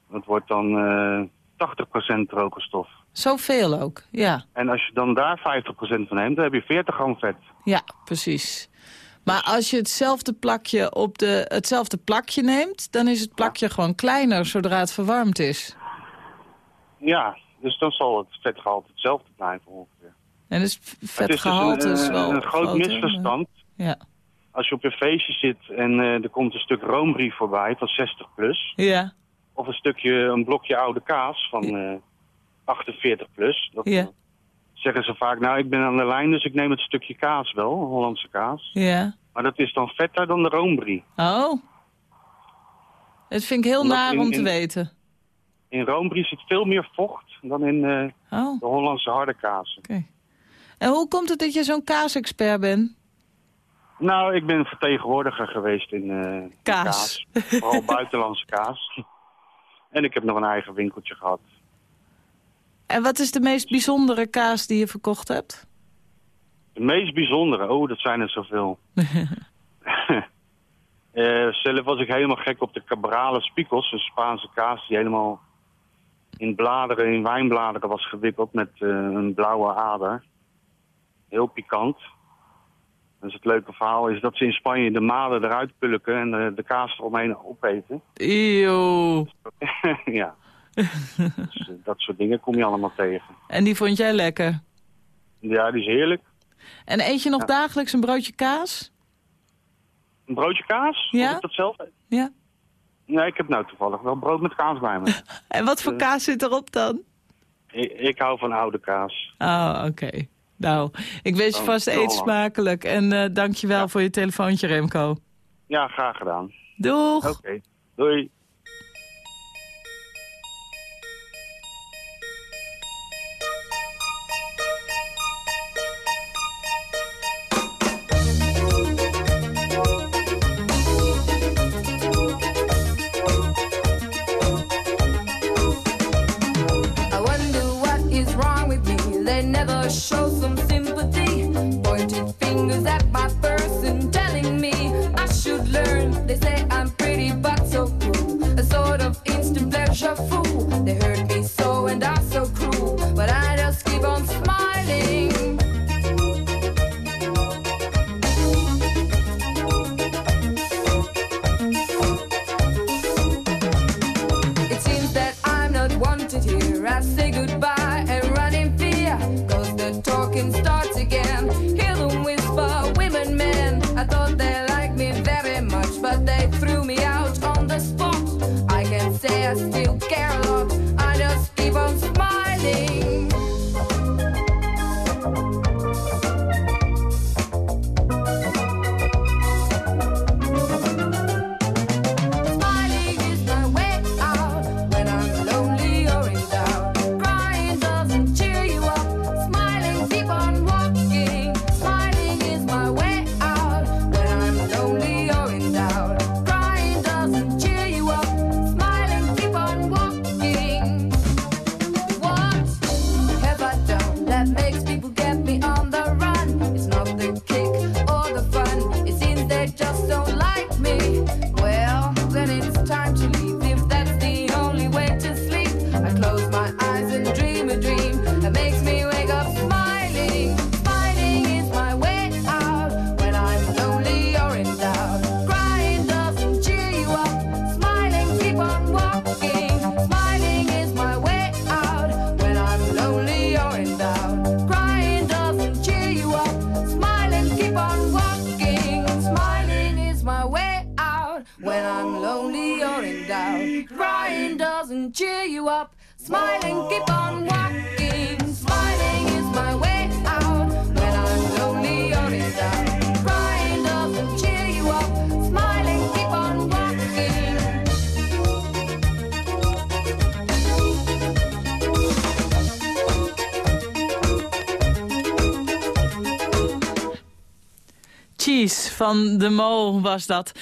dat wordt dan eh 80% droge stof. Zoveel ook, ja. En als je dan daar 50% van neemt, dan heb je 40 gram vet. Ja, precies. Maar als je hetzelfde plakje op de, hetzelfde plakje neemt... dan is het plakje gewoon kleiner zodra het verwarmd is. Ja, dus dan zal het vetgehalte hetzelfde blijven ongeveer. En dus het is vetgehalte dus een, is eh, wel een groot groter, misverstand. Ja, Als je op een feestje zit en eh, er komt een stuk roombrief voorbij van 60 plus... ja, of een stukje, een blokje oude kaas van eh 48 plus... Dat, Ja. zeggen ze vaak, nou ik ben aan de lijn, dus ik neem het stukje kaas wel, Hollandse kaas. ja. Maar dat is dan vetter dan de roombrie. Oh. Dat vind ik heel naar in- om te weten. In roombrie zit veel meer vocht dan in eh, Oh, de Hollandse harde kaas. oké. En hoe komt het dat je zo'n kaasexpert bent? Nou, ik ben vertegenwoordiger geweest in, eh, in Kaas. Vooral buitenlandse kaas. En ik heb nog een eigen winkeltje gehad. En wat is de meest bijzondere kaas die je verkocht hebt? De meest bijzondere, oh, dat zijn er zoveel. Eh, zelf was ik helemaal gek op de Cabrale Spiegels, een Spaanse kaas die helemaal in bladeren, in wijnbladeren was gewikkeld met eh, een blauwe ader. Heel pikant. Dus het leuke verhaal is dat ze in Spanje de maden eruit pulken en de kaas eromheen opeten. Eeuw. ja. dus, eh, dat soort dingen kom je allemaal tegen. En die vond jij lekker? Ja, die is heerlijk. En eet je nog dagelijks een broodje kaas? Een broodje kaas? Ja? Of ik dat zelf eet? Ja. Nee, ik heb nou toevallig wel brood met kaas bij me. En wat voor kaas zit erop dan? ik, ik hou van oude kaas. Oh, oké. Nou, ik wens je Oh, vast eet smakelijk. En eh dank je wel voor je telefoontje, Remco. Ja, graag gedaan. Doeg! Oké, doei. Fingers at my person, telling me I should learn. They say I'm pretty but so cool. A sort of instant pleasure fool. They hurt me so and are van de Mo was dat. 0800-1121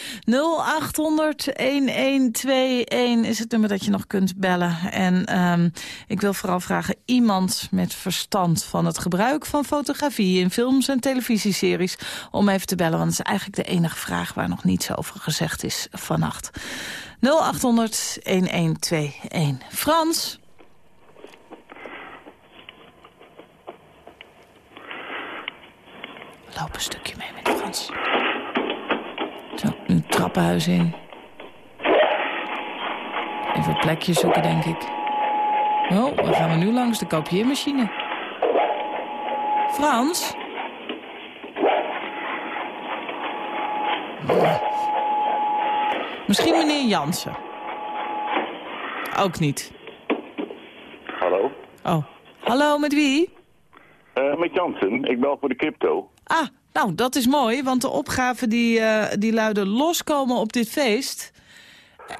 is het nummer dat je nog kunt bellen. En ehm, ik wil vooral vragen, iemand met verstand van het gebruik van fotografie... in films en televisieseries, om even te bellen. Want dat is eigenlijk de enige vraag waar nog niets over gezegd is vannacht. 0800-1121. Frans? Loop een stukje mee met Frans. Zo, het trappenhuis in. Even een plekje zoeken, denk ik. Oh, waar gaan we nu langs? De kopieermachine. Frans? Misschien meneer Jansen. Ook niet. Hallo? Oh. Hallo, met wie? Eh, met Jansen, ik bel voor de crypto. Ah, nou, dat is mooi, want de opgaven die, eh, die luiden loskomen op dit feest.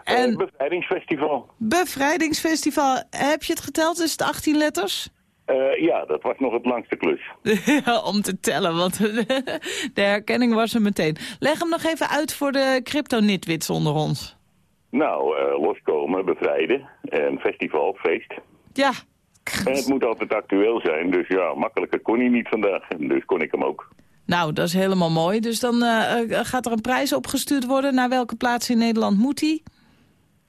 En Eh, bevrijdingsfestival. bevrijdingsfestival, heb je het geteld? Is het 18 letters? Eh, ja, dat was nog het langste klus. Om te tellen, want de herkenning was er meteen. Leg hem nog even uit voor de crypto-nitwits onder ons. Nou, loskomen, bevrijden en festival, feest. Ja, En het moet altijd actueel zijn, dus ja, makkelijker kon hij niet vandaag. En dus kon ik hem ook. Nou, dat is helemaal mooi. Dus dan eh, eh, gaat er een prijs opgestuurd worden. Naar welke plaats in Nederland moet hij?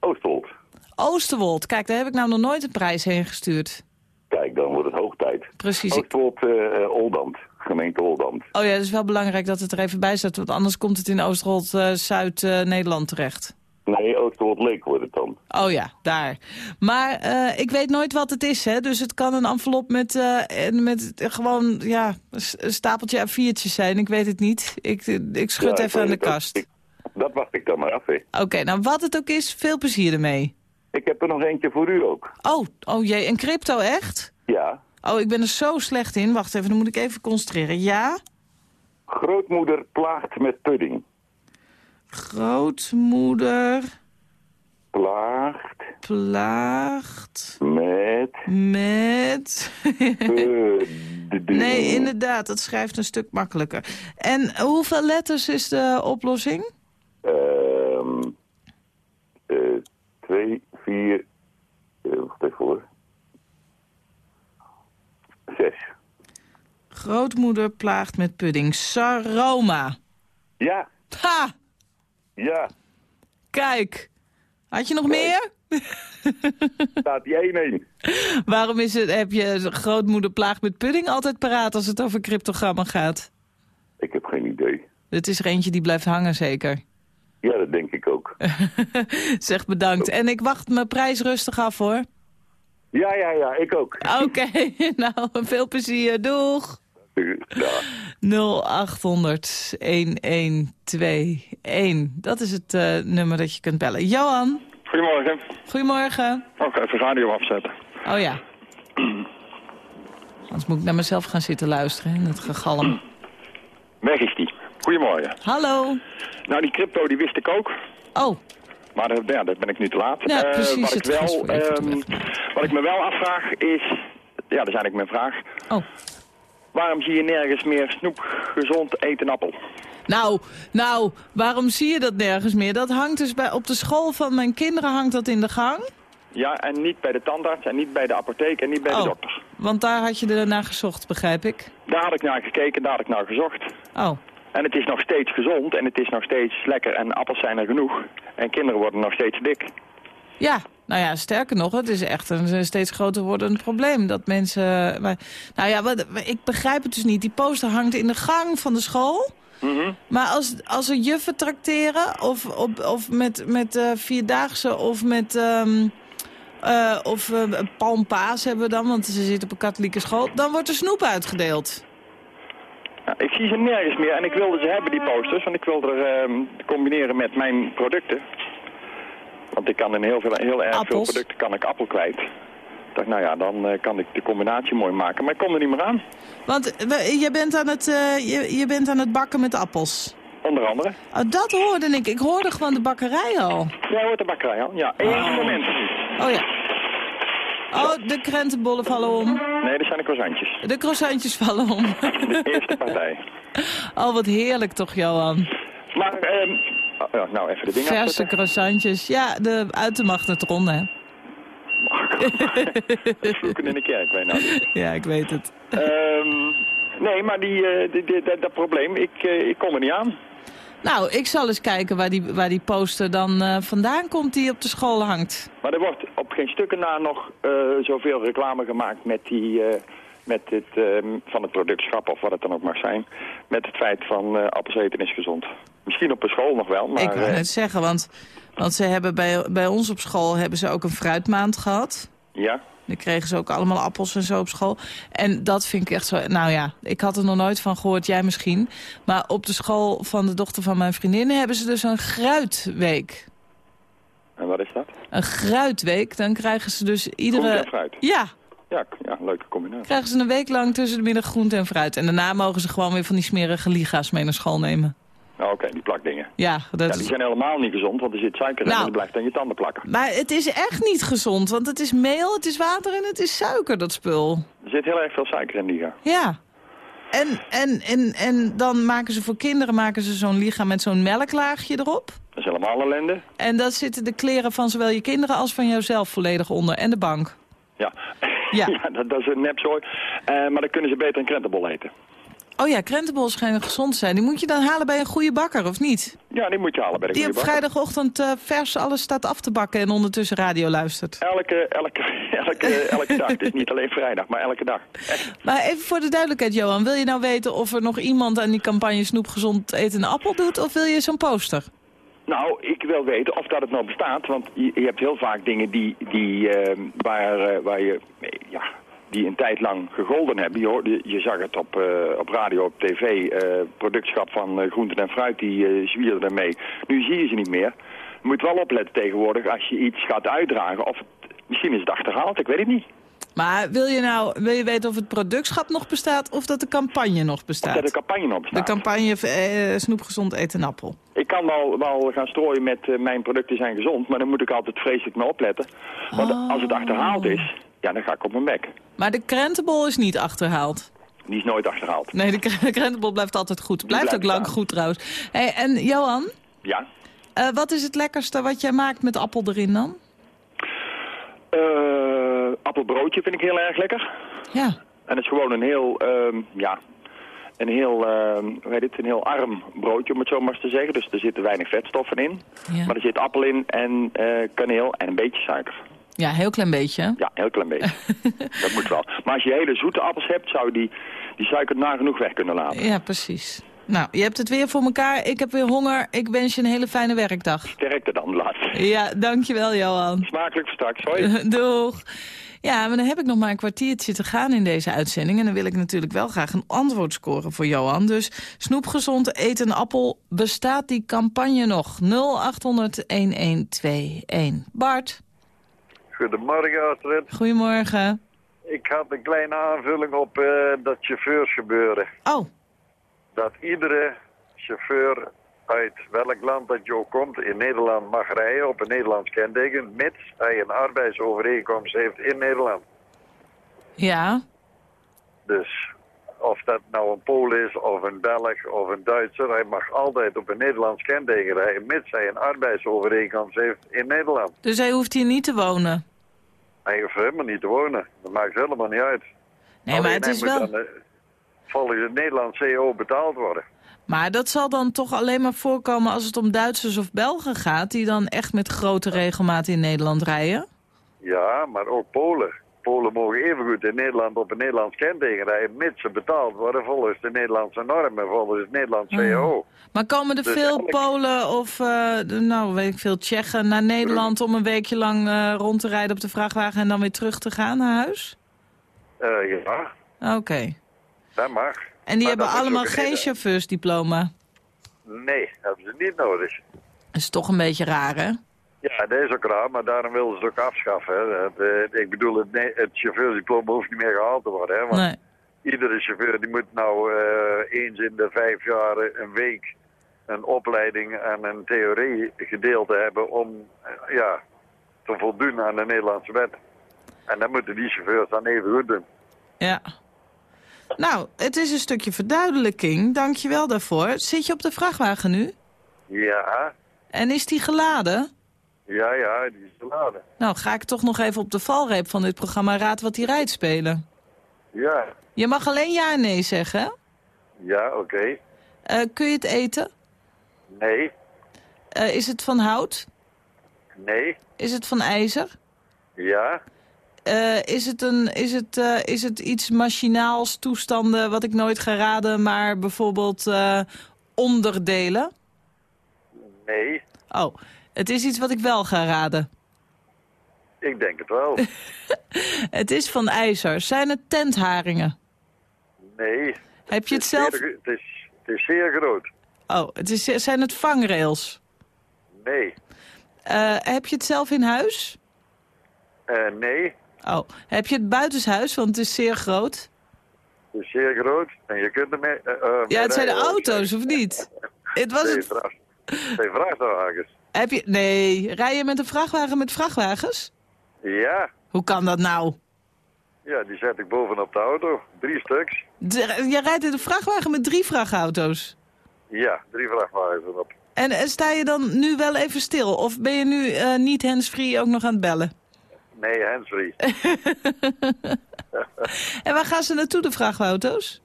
Oostwold. Oosterwold. Kijk, daar heb ik nou nog nooit een prijs heen gestuurd. Kijk, dan wordt het hoog tijd. Precies. ik- Oostwold, eh Oldambt, gemeente Oldambt. Oh ja, het is wel belangrijk dat het er even bij staat. Want anders komt het in Oosterwold, Zuid-Nederland terecht. Nee, Oostwold Leek wordt het dan. Oh ja, daar. Maar eh, ik weet nooit wat het is, hè. Dus het kan een envelop met, eh, met gewoon, ja, een stapeltje A4'tjes zijn. Ik weet het niet. Ik, ik schud Ja, ik even aan de kast. Ik- dat wacht ik dan maar af, hè. Oké, nou wat het ook is, veel plezier ermee. Ik heb er nog eentje voor u ook. Oh, oh jee, een crypto echt? Ja. Oh, ik ben er zo slecht in. Wacht even, dan moet ik even concentreren. Ja? Grootmoeder plaagt met pudding. Grootmoeder Plaagt plaagt met... met... nee, inderdaad, dat schrijft een stuk makkelijker. En hoeveel letters is de oplossing? Ehm eh, twee, vier... eh, wacht even hoor. Zes. Grootmoeder plaagt met pudding. Saroma. Ja, Ha! Ja. Kijk. Had je nog meer? Staat die 1-1. Waarom is het, heb je grootmoeder plaagt met pudding altijd paraat als het over cryptogrammen gaat? Ik heb geen idee. Dit is er eentje die blijft hangen zeker. Ja, dat denk ik ook. Zeg bedankt. En ik wacht mijn prijs rustig af hoor. Ja, ja, ja, ik ook. Oké, nou veel plezier. Doeg. Ja. 0800 1121. Dat is het eh, nummer dat je kunt bellen. Johan, Goedemorgen. goedemorgen. Ook even radio afzetten. Oh ja. Anders moet ik naar mezelf gaan zitten luisteren, in het gegalm. Weg is die. Goedemorgen. Hallo. Nou, die crypto die wist ik ook. Oh, Maar dat, ja, dat ben ik nu te laat. Ja, Eh, precies, wat, ik wel, ehm, wat ik me wel afvraag is... Ja, dat is eigenlijk mijn vraag. Oh. Waarom zie je nergens meer snoep gezond eten appel? nou, nou, waarom zie je dat nergens meer? Dat hangt dus bij, op de school van mijn kinderen hangt dat in de gang. Ja, en niet bij de tandarts en niet bij de apotheek en niet bij de Oh. dokter. Want daar had je ernaar gezocht, begrijp ik. Daar had ik naar gekeken, daar had ik naar gezocht. Oh, En het is nog steeds gezond en het is nog steeds lekker en appels zijn er genoeg. En kinderen worden nog steeds dik. ja. Nou ja, sterker nog, het is echt een steeds groter wordend probleem. Dat mensen... Maar, nou ja, wat, ik begrijp het dus niet. Die poster hangt in de gang van de school. Mhm. Maar als, als er juffen trakteren, of, op, of met, met eh, Vierdaagse, of met... ehm, eh, of eh, palmpaas hebben we dan, want ze zitten op een katholieke school... dan wordt er snoep uitgedeeld. Ja, ik zie ze nergens meer en ik wilde ze hebben, die posters. Want ik wilde er ehm, combineren met mijn producten. Want ik kan in heel, veel, heel erg veel producten kan ik appel kwijt. Ik dacht, nou ja, dan eh, kan ik de combinatie mooi maken. Maar ik kom er niet meer aan. Want we- je, bent aan het, eh, je, je bent aan het bakken met appels. Onder andere. Oh, dat hoorde ik. Ik hoorde gewoon de bakkerij al. Ja, hoort de bakkerij al. Ja, één moment. Oh ja. Oh, de krentenbollen vallen om. Nee, dat zijn de croissantjes. De croissantjes vallen om. De eerste partij. Oh, wat heerlijk toch, Johan. Maar, ehm, oh, ja, nou even de dingen Verse croissantjes. Ja, de, uit de magnetron, hè. Vloeken in de kerk, weet nou. Ja, ik weet het. Ehm, nee, maar die, eh, die, die- dat, dat probleem, ik, eh, ik kom er niet aan. Nou, ik zal eens kijken waar die, waar die poster dan eh, vandaan komt die op de school hangt. Maar er wordt op geen stukken na nog zoveel reclame gemaakt met die... met het, ehm, van het productschap of wat het dan ook mag zijn. Met het feit van eh appels eten is gezond. Misschien op een school nog wel, maar... ik wou eh, net zeggen, want, want ze hebben bij, bij ons op school hebben ze ook een fruitmaand gehad. ja, Dan kregen ze ook allemaal appels en zo op school. En dat vind ik echt zo... Nou ja, ik had er nog nooit van gehoord, jij misschien. Maar op de school van de dochter van mijn vriendin hebben ze dus een gruitweek. en wat is dat? Een gruitweek, dan krijgen ze dus iedere... Groente en fruit. Ja, Ja, ja, leuke combinatie. krijgen ze een week lang tussen de middag groente en fruit. En daarna mogen ze gewoon weer van die smerige liga's mee naar school nemen. Nou, Oké, die plakdingen. Ja, dat Ja, die zijn helemaal niet gezond, want er zit suiker in Nou. en dat blijft aan je tanden plakken. Maar het is echt niet gezond, want het is meel, het is water en het is suiker, dat spul. Er zit heel erg veel suiker in liga. Ja. En, en, en, en dan maken ze voor kinderen maken ze zo'n lichaam met zo'n melklaagje erop. Dat is helemaal ellende. En daar zitten de kleren van zowel je kinderen als van jouzelf volledig onder. En de bank. Ja, Ja. ja dat, dat is een nepzooi. Eh, maar dan kunnen ze beter een krentenbol eten. Oh ja, krentenbol schijnen gezond zijn. Die moet je dan halen bij een goede bakker, of niet? Ja, die moet je halen bij Die op goede bakker. vrijdagochtend eh, vers alles staat af te bakken en ondertussen radio luistert. Elke, elke, elke, elke dag. Het is niet alleen vrijdag, maar elke dag. Echt. Maar even voor de duidelijkheid, Johan. Wil je nou weten of er nog iemand aan die campagne Snoep Gezond Eten een appel doet? Of wil je zo'n poster? Nou, ik wil weten of dat het nou bestaat. Want je, je hebt heel vaak dingen die, die, eh, waar, eh, waar je... Ja, die een tijd lang gegolden hebben. Je, hoorde, je zag het op, eh, op radio, op tv. eh productschap van eh, groenten en fruit, die zwierden ermee. Nu zie je ze niet meer. Je moet wel opletten tegenwoordig als je iets gaat uitdragen. Of het- misschien is het achterhaald, ik weet het niet. Maar wil je nou wil je weten of het productschap nog bestaat of dat de campagne nog bestaat? Dat de campagne nog De bestaat. campagne eh, snoepgezond eten appel. Ik kan wel, wel gaan strooien met mijn producten zijn gezond, maar dan moet ik altijd vreselijk mee opletten. Want Oh. als het achterhaald is, ja, dan ga ik op mijn bek. Maar de krentenbol is niet achterhaald. Die is nooit achterhaald. Nee, de kre- krentenbol blijft altijd goed. Blijft blijft ook lang staan. goed trouwens. Hey, en Johan, Ja. eh, wat is het lekkerste wat jij maakt met appel erin dan? Eh, appelbroodje vind ik heel erg lekker. Ja. En het is gewoon een heel, ehm, ja, een heel, ehm, hoe heet het, een heel arm broodje om het zo maar eens te zeggen. Dus er zitten weinig vetstoffen in. Ja. Maar er zit appel in en eh, kaneel en een beetje suiker. Ja, heel klein beetje. Ja, heel klein beetje. dat moet wel. Maar als je hele zoete appels hebt, zou je die, die suiker nagenoeg weg kunnen laten. Ja, precies. Nou, je hebt het weer voor elkaar. Ik heb weer honger. Ik wens je een hele fijne werkdag. Sterkte dan, laatste. Ja, dankjewel Johan. Smakelijk voor straks, hoi. Doeg. Ja, maar dan heb ik nog maar een kwartiertje te gaan in deze uitzending. En dan wil ik natuurlijk wel graag een antwoord scoren voor Johan. Dus snoepgezond eet een appel. Bestaat die campagne nog? 0800-1121. Bart, Goedemorgen Astrid. goedemorgen. Ik had een kleine aanvulling op eh, dat chauffeursgebeuren. Oh. Dat iedere chauffeur uit welk land dat je ook komt in Nederland mag rijden op een Nederlands kenteken, mits hij een arbeidsovereenkomst heeft in Nederland. Ja, Dus of dat nou een Pool is of een Belg of een Duitser, hij mag altijd op een Nederlands kenteken rijden, mits hij een arbeidsovereenkomst heeft in Nederland. dus hij hoeft hier niet te wonen. Hij hoeft helemaal niet te wonen. Dat maakt helemaal niet uit. Nee, maar het is wel... dan, eh, volgens het Nederlands CO betaald worden. Maar dat zal dan toch alleen maar voorkomen als het om Duitsers of Belgen gaat... die dan echt met grote regelmaat in Nederland rijden? Ja, maar ook Polen. Polen mogen evengoed in Nederland op een Nederlands kenteken rijden, mits ze betaald worden volgens de Nederlandse normen, volgens het Nederlands CO. Maar komen er Dus veel elk- Polen of, eh, nou weet ik veel, Tsjechen naar Nederland... om een weekje lang eh, rond te rijden op de vrachtwagen en dan weer terug te gaan naar huis? Eh, ja, Oké. dat mag. En die Maar hebben allemaal geen chauffeursdiploma? Nee, hebben ze niet nodig. Dat is toch een beetje raar, hè? Ja, dat is ook raar, maar daarom willen ze het ook afschaffen. Hè. Eh, ik bedoel, het, chauffeursdiploma hoeft niet meer gehaald te worden. Hè, want Nee. iedere chauffeur die moet nou eh, eens in de vijf jaar een week een opleiding en een theorie gedeelte hebben om eh, ja, te voldoen aan de Nederlandse wet. En dan moeten die chauffeurs dan even goed doen. Ja. Nou, het is een stukje verduidelijking. Dank je wel daarvoor. Zit je op de vrachtwagen nu? Ja, En is die geladen? Ja, ja, die is geladen. Nou, ga ik toch nog even op de valreep van dit programma Raad wat hij rijdt spelen. Ja, Je mag alleen ja en nee zeggen, ja, oké. Eh, kun je het eten? Nee, Eh, is het van hout? nee, Is het van ijzer? ja, Eh, is, het een, is, het, is het iets machinaals, toestanden wat ik nooit ga raden, maar bijvoorbeeld onderdelen? nee. Oh, het is iets wat ik wel ga raden. Ik denk het wel. Het is van ijzer. Zijn het tentharingen? Nee. Heb je het zelf... zeer- het, is, het is zeer groot. Oh, het is, zijn het vangrails? Nee. Eh, heb je het zelf in huis? Eh, nee, Oh, heb je het buitenshuis, want het is zeer groot? het is zeer groot. En je kunt ermee... mee Ja, het zijn de auto's, of niet? Het was Nee, het... vracht- het zijn vrachtwagens. Heb je... Nee, rij je met een vrachtwagen met vrachtwagens? Ja, Hoe kan dat nou? ja, die zet ik bovenop de auto. Drie stuks. De- je rijdt in een vrachtwagen met drie vrachtauto's. Ja, drie vrachtwagens erop. En, sta je dan nu wel even stil? Of ben je nu eh, niet handsfree ook nog aan het bellen? Nee, handsfree. En waar gaan ze naartoe, de vrachtauto's?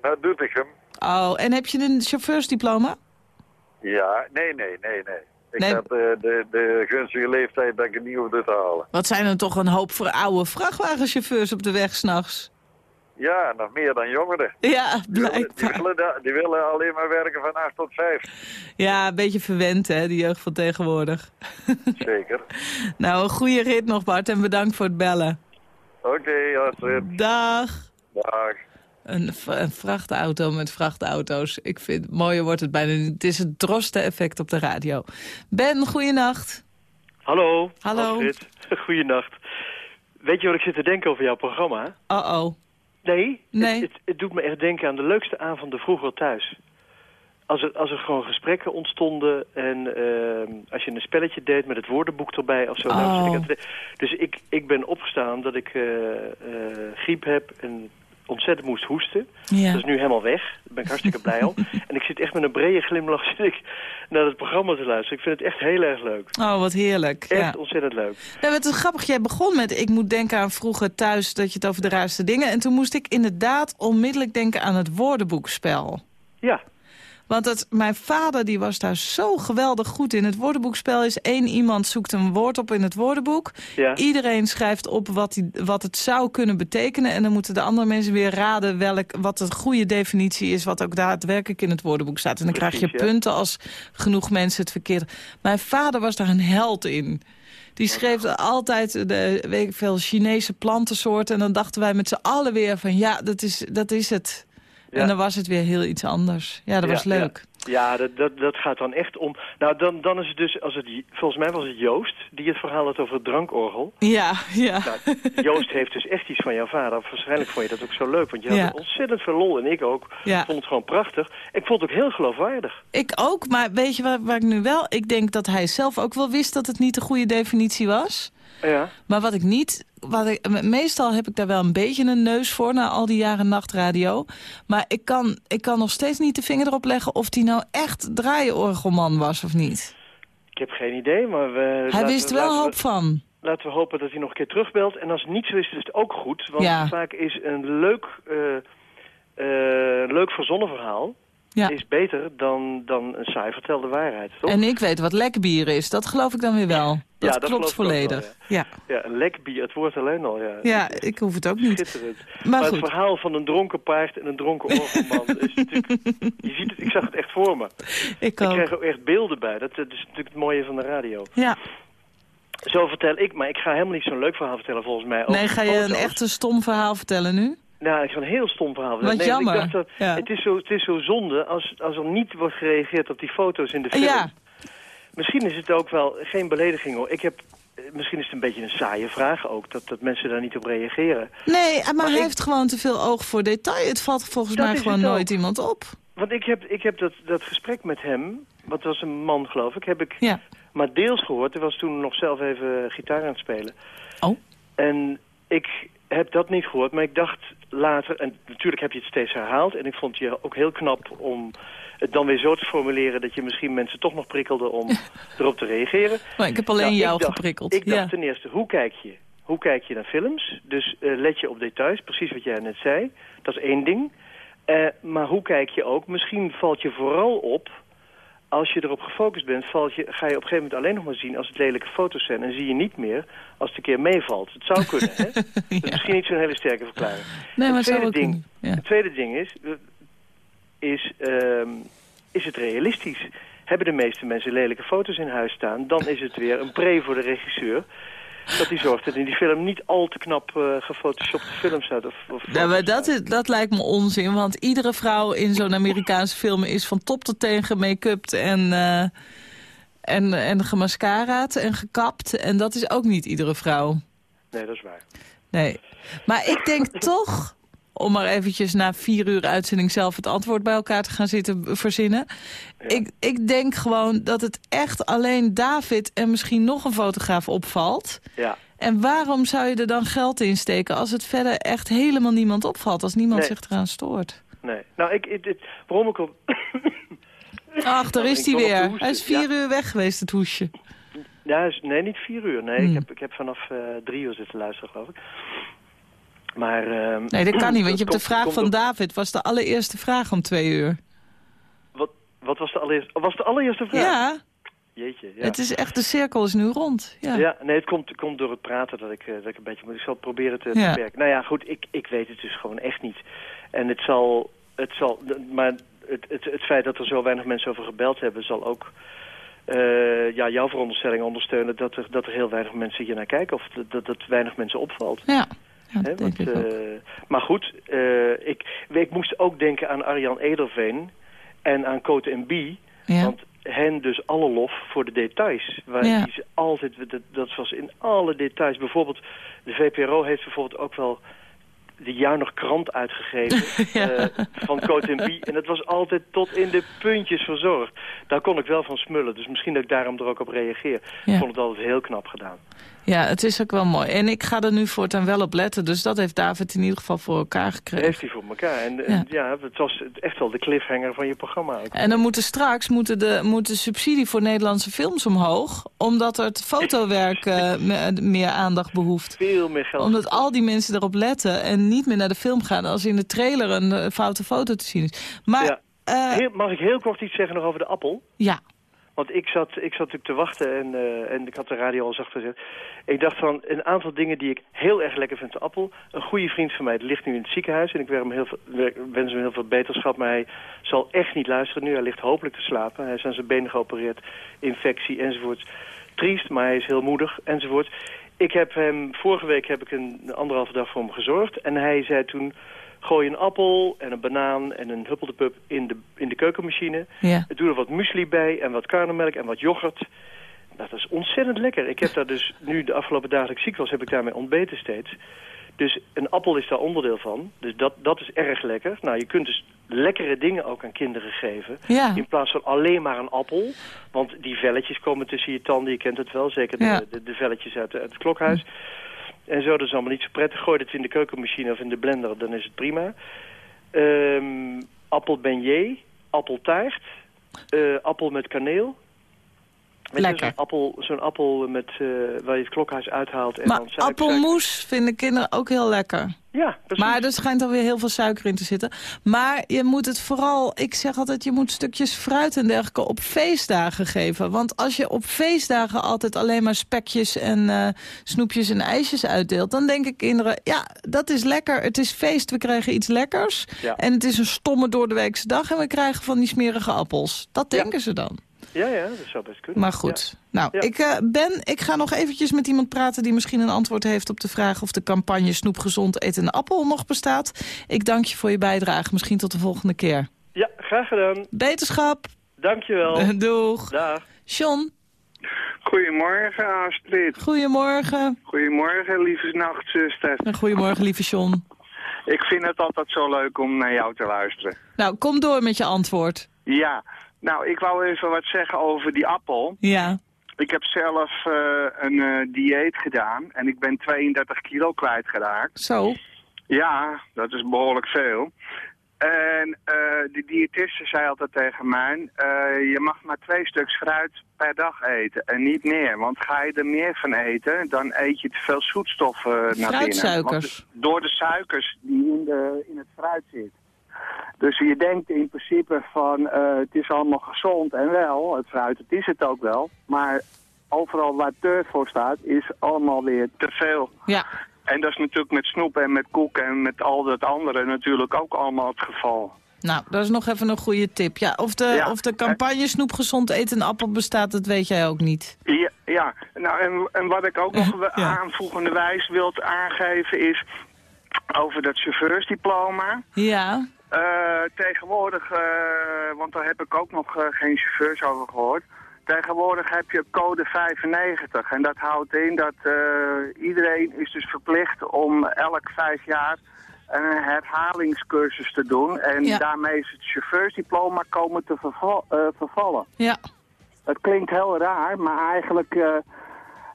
Dat doet ik hem. Oh, en heb je een chauffeursdiploma? Ja, nee, nee, nee, nee. Ik Nee. heb eh, de, de gunstige leeftijd dat ik het niet hoefde te halen. Wat zijn er toch een hoop voor oude vrachtwagenchauffeurs op de weg s'nachts? Ja, nog meer dan jongeren. Ja, Die willen, die, blijkbaar. willen, die willen alleen maar werken van 8 tot 5. Ja, een beetje verwend, hè, die jeugd van tegenwoordig. Zeker. Nou, een goede rit nog, Bart, en bedankt voor het bellen. Oké, Astrid. Dag. Dag. Een, vrachtauto met vrachtauto's. Ik vind, mooier wordt het bijna niet. Het is het droste effect op de radio. Ben, goeienacht. Hallo. Hallo. Goeienacht. Weet je wat ik zit te denken over jouw programma? Oh-oh. Nee, Nee. Het, het, het doet me echt denken aan de leukste avonden vroeger thuis. Als er, als er gewoon gesprekken ontstonden en ehm, als je een spelletje deed met het woordenboek erbij of zo. Oh. dus ik, ik ben opgestaan dat ik eh, griep heb en ontzettend moest hoesten. Ja. Dat is nu helemaal weg. Daar ben ik hartstikke blij om. En ik zit echt met een brede glimlach zit ik naar het programma te luisteren. Ik vind het echt heel erg leuk. Oh, wat heerlijk. Echt Ja. ontzettend leuk. Nou, het is grappig, jij begon met... ik moet denken aan vroeger thuis dat je het over de raarste dingen... en toen moest ik inderdaad onmiddellijk denken aan het woordenboekspel. Ja. Want het, mijn vader die was daar zo geweldig goed in. Het woordenboekspel is één iemand zoekt een woord op in het woordenboek. Ja. Iedereen schrijft op wat, die, wat het zou kunnen betekenen. En dan moeten de andere mensen weer raden welk, wat de goede definitie is... wat ook daadwerkelijk in het woordenboek staat. En dan krijg je punten als genoeg mensen het verkeerd... Mijn vader was daar een held in. Die schreef altijd de weet ik veel, Chinese plantensoorten. En dan dachten wij met z'n allen weer van ja, dat is, dat is het. Ja. En dan was het weer heel iets anders. Ja, dat Ja, was leuk. Ja, Ja, dat, dat, dat gaat dan echt om... Nou, dan, dan is het dus... Als het, volgens mij was het Joost die het verhaal had over het drankorgel. Ja, ja. Nou, Joost heeft dus echt iets van jouw vader. Waarschijnlijk vond je dat ook zo leuk. Want je had ontzettend veel lol. En ik ook. Ja. Ik vond het gewoon prachtig. Ik vond het ook heel geloofwaardig. Ik ook, maar weet je waar, waar ik nu wel... Ik denk dat hij zelf ook wel wist dat het niet de goede definitie was. Ja. Maar wat ik niet... Wat ik, meestal heb ik daar wel een beetje een neus voor... na al die jaren nachtradio. Maar ik kan, ik kan nog steeds niet de vinger erop leggen... of hij nou echt draaiorgelman was of niet. Ik heb geen idee, maar... We, hij wist we- wel we- hoop van. Laten we hopen dat hij nog een keer terugbelt. En als het niet zo is, is het ook goed. Want Ja. vaak is een leuk, eh, eh, leuk verzonnen verhaal... Ja. is beter dan, dan een saai vertelde waarheid, toch? En ik weet wat lekbier is. Dat geloof ik dan weer wel. Dat, Ja, dat klopt ik volledig. wel, ja. Ja, een lek bier, het woord alleen al, ja. Ja, ik hoef het ook niet. Maar Maar, het verhaal van een dronken paard en een dronken orgelman is natuurlijk... Je ziet het, ik zag het echt voor me. Ik Ik ook. krijg ook echt beelden bij. Dat, dat is natuurlijk het mooie van de radio. Ja. Zo vertel ik, maar ik ga helemaal niet zo'n leuk verhaal vertellen volgens mij. Nee, ga je een echte stom verhaal vertellen nu? Nou, ik een heel stom verhaal. Wat nee, jammer. Ik dacht dat, Ja. het, is zo, het is zo zonde als, als er niet wordt gereageerd op die foto's in de film. Ja. Misschien is het ook wel geen belediging hoor. Ik heb, eh, misschien is het een beetje een saaie vraag ook, dat, dat mensen daar niet op reageren. Nee, maar, hij ik- heeft gewoon te veel oog voor detail. Het valt volgens Dat mij gewoon nooit iemand op. Want ik heb, ik heb dat, dat gesprek met hem, wat was een man geloof ik, heb ik Ja. maar deels gehoord. Hij was toen nog zelf even gitaar aan het spelen. Oh. En ik heb dat niet gehoord, maar ik dacht later, en natuurlijk heb je het steeds herhaald, en ik vond je ook heel knap om het dan weer zo te formuleren dat je misschien mensen toch nog prikkelde om erop te reageren. Maar ik heb alleen Nou, jou dacht- geprikkeld. Ik dacht ja. ten eerste, hoe kijk je? Hoe kijk je naar films? Dus eh, let je op details, precies wat jij net zei. Dat is één ding. Eh, maar hoe kijk je ook? Misschien valt je vooral op, als je erop gefocust bent, valt je, ga je op een gegeven moment alleen nog maar zien als het lelijke foto's zijn. En zie je niet meer als het een keer meevalt. Het zou kunnen, hè? Dat is misschien niet zo'n hele sterke verklaring. Nee, maar het tweede ding. Ja. Het tweede ding is, is, ehm, is het realistisch? Hebben de meeste mensen lelijke foto's in huis staan, dan is het weer een pre voor de regisseur. Dat hij zorgt dat in die film niet al te knap eh gefotoshopte films staat. Of, of Ja, maar dat, is, dat lijkt me onzin, want iedere vrouw in zo'n Amerikaanse film is van top tot teen gemake-upt en, eh en, en gemascaraad en gekapt. En dat is ook niet iedere vrouw. Nee, dat is waar. Nee. Maar ik denk toch, om maar eventjes na vier uur uitzending zelf het antwoord bij elkaar te gaan zitten verzinnen. Ik, ik denk gewoon dat het echt alleen David en misschien nog een fotograaf opvalt. Ja. En waarom zou je er dan geld in steken als het verder echt helemaal niemand opvalt? Als niemand Nee. zich eraan stoort? Nee. Nou, ik, ik, waarom ik. Ach, daar is hij weer. Hij is vier uur weg geweest, het hoesje. Ja, is- nee, niet vier uur. Nee, Hmm. ik, heb, ik heb vanaf eh, drie uur zitten luisteren, geloof ik. Maar... ehm, Nee, dat kan niet, want je hebt de vraag van op- David. was de allereerste vraag om twee uur. Wat, wat was de allereerste... oh, Was de allereerste vraag? Ja, Jeetje, ja. het is echt, de cirkel is nu rond. Ja. Ja, nee, het komt, komt door het praten dat ik, eh, dat ik een beetje moet. Ik zal het proberen te Ja. beperken. Nou ja, goed, ik, ik weet het dus gewoon echt niet. En het zal, het zal maar het, het, het feit dat er zo weinig mensen over gebeld hebben, zal ook eh, ja, jouw veronderstelling ondersteunen dat er, dat er heel weinig mensen hier naar kijken. Of dat, dat, dat weinig mensen opvalt. Ja, ja Hè, dat denk want, ik ook. eh, maar goed, eh, ik, ik moest ook denken aan Arjan Ederveen en aan Cote en Bie. Ja. Want hen dus alle lof voor de details. Waar Ja. die ze altijd, dat, dat was in alle details. Bijvoorbeeld, de VPRO heeft bijvoorbeeld ook wel de jaar nog krant uitgegeven eh, van Cote Bie. En dat was altijd tot in de puntjes verzorgd. Daar kon ik wel van smullen. Dus misschien dat ik daarom er ook op reageer. Ja. Ik vond het altijd heel knap gedaan. Ja, het is ook wel mooi. En ik ga er nu voortaan wel op letten. Dus dat heeft David in ieder geval voor elkaar gekregen. Heeft hij voor elkaar. En, en ja. het was echt wel de cliffhanger van je programma. Ook. En dan moeten straks moeten de, moet de subsidie voor Nederlandse films omhoog. Omdat er het fotowerk eh, me- meer aandacht behoeft. Veel meer geld. Omdat al die mensen erop letten en niet meer naar de film gaan... als in de trailer een eh, foute foto te zien is. Maar Ja. eh, Heel- mag ik heel kort iets zeggen nog over de appel? ja, Want ik zat, ik zat natuurlijk te wachten en, eh, en ik had de radio al zacht gezet. Ik dacht van een aantal dingen die ik heel erg lekker vind. De appel, een goede vriend van mij, ligt nu in het ziekenhuis. En ik wens hem heel veel, wens hem heel veel beterschap. Maar hij zal echt niet luisteren nu. Hij ligt hopelijk te slapen. Hij is zijn been geopereerd, infectie enzovoort. Triest, maar hij is heel moedig enzovoort. Ik heb hem, vorige week heb ik een anderhalve dag voor hem gezorgd. En hij zei toen, gooi een appel en een banaan en een huppeldepup in de, in de keukenmachine. Ja. Doe er wat muesli bij en wat karnemelk en wat yoghurt. Dat is ontzettend lekker. Ik heb daar dus nu de afgelopen dagen dat ik ziek was, heb ik daarmee ontbeten steeds. Dus een appel is daar onderdeel van. Dus dat, dat is erg lekker. Nou, je kunt dus lekkere dingen ook aan kinderen geven. Ja. In plaats van alleen maar een appel. Want die velletjes komen tussen je tanden. Je kent het wel, zeker de, Ja. de, de velletjes uit, uit het klokhuis. En zo, dat is allemaal niet zo prettig. Gooi het in de keukenmachine of in de blender, dan is het prima. Ehm appel beignet, appeltaart, eh, appel met kaneel. Lekker. Zo'n appel, zo'n appel met, eh, waar je het klokhuis uithaalt. En maar dan suiker, appelmoes vinden kinderen ook heel lekker. Ja, precies. Maar er schijnt alweer heel veel suiker in te zitten. Maar je moet het vooral, ik zeg altijd, je moet stukjes fruit en dergelijke op feestdagen geven. Want als je op feestdagen altijd alleen maar spekjes en eh, snoepjes en ijsjes uitdeelt... dan denken kinderen, ja, dat is lekker. Het is feest, we krijgen iets lekkers. Ja. En het is een stomme doordeweekse dag en we krijgen van die smerige appels. Dat denken ze dan. Ja, ja, dat zou best kunnen. Maar goed. Nou, Ja. ik, eh, Ben, ik ga nog eventjes met iemand praten... die misschien een antwoord heeft op de vraag... of de campagne Snoep Gezond Eten een Appel nog bestaat. Ik dank je voor je bijdrage. Misschien tot de volgende keer. Ja, graag gedaan. Beterschap. Dankjewel. Doeg. Dag. John. Goedemorgen, Astrid. Goedemorgen. Goedemorgen, lieve nachtzuster. En Goedemorgen, lieve John. Ik vind het altijd zo leuk om naar jou te luisteren. Nou, kom door met je antwoord. Ja, nou, ik wou even wat zeggen over die appel. Ja. Ik heb zelf eh, een eh, dieet gedaan en ik ben 32 kilo kwijtgeraakt. Zo. Ja, dat is behoorlijk veel. En eh de diëtiste zei altijd tegen mij, je mag maar twee stuks fruit per dag eten en niet meer. Want ga je er meer van eten, dan eet je te veel zoetstoffen naar binnen. Fruitsuikers. Door de suikers die in, de, in het fruit zit. Dus je denkt in principe van eh, het is allemaal gezond en wel, het fruit, het is het ook wel. Maar overal waar te voor staat is allemaal weer te veel. Ja. En dat is natuurlijk met snoep en met koek en met al dat andere natuurlijk ook allemaal het geval. Nou, dat is nog even een goede tip. Ja, of, de, Ja. of de campagne Snoep Gezond Eten een Appel bestaat, dat weet jij ook niet. Ja, ja. nou en, en wat ik ook nog we- aanvoegende wijs wil aangeven is over dat chauffeursdiploma. Ja. Eh, tegenwoordig, eh, want daar heb ik ook nog eh, geen chauffeurs over gehoord. Tegenwoordig heb je code 95 en dat houdt in dat iedereen is dus verplicht om elk vijf jaar een herhalingscursus te doen. En Ja. daarmee is het chauffeursdiploma komen te verval- vervallen. Ja. Het klinkt heel raar, maar eigenlijk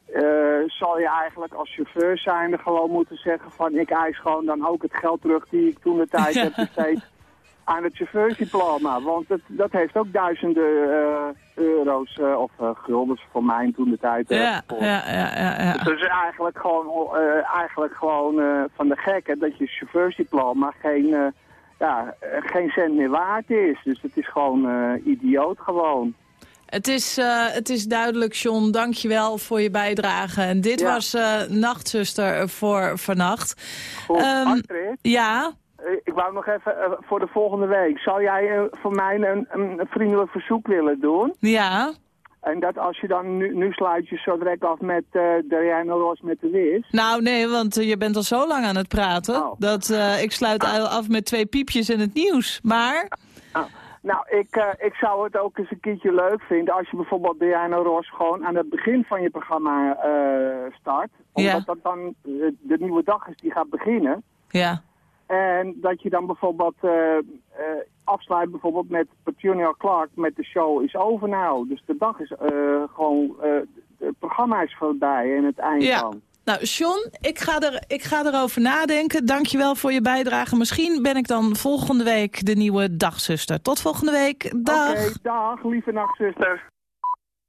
eh, zal je eigenlijk als chauffeur zijnde gewoon moeten zeggen van ik eis gewoon dan ook het geld terug die ik toen de tijd heb besteed aan het chauffeursdiploma. Want het, dat heeft ook duizenden eh, euro's eh, of eh, guldens voor mij toen de tijd. Ja, ja, ja, ja, is eigenlijk gewoon, eigenlijk gewoon van de gekke dat je chauffeursdiploma geen, ja, geen cent meer waard is. Dus het is gewoon idioot gewoon. Het is, eh, het is duidelijk, John. Dank je wel voor je bijdrage. En dit Ja. was eh, Nachtzuster voor vannacht. Goed, Astrid? ja, Eh, Ik wou nog even voor de volgende week. Zal jij voor mij een, een, vriendelijk verzoek willen doen? ja. En dat als je dan, nu, nu sluit je zo direct af met eh Diana Ross met de Wis. Nou nee, want je bent al zo lang aan het praten. Dat, eh, ik sluit al af met twee piepjes en het nieuws. Maar Nou, ik, eh, ik zou het ook eens een keertje leuk vinden als je bijvoorbeeld Diana Ross gewoon aan het begin van je programma eh, start. Omdat Ja. dat dan eh, de nieuwe dag is die gaat beginnen. Ja. En dat je dan bijvoorbeeld eh, eh, afsluit bijvoorbeeld met Petunia Clark met de show is over nou. Dus de dag is gewoon, eh, het programma is voorbij en het eind Ja. dan. Nou, John, ik ga, er, ik ga erover nadenken. Dankjewel voor je bijdrage. Misschien ben ik dan volgende week de nieuwe dagzuster. Tot volgende week. Dag. Oké, dag, lieve nachtzuster.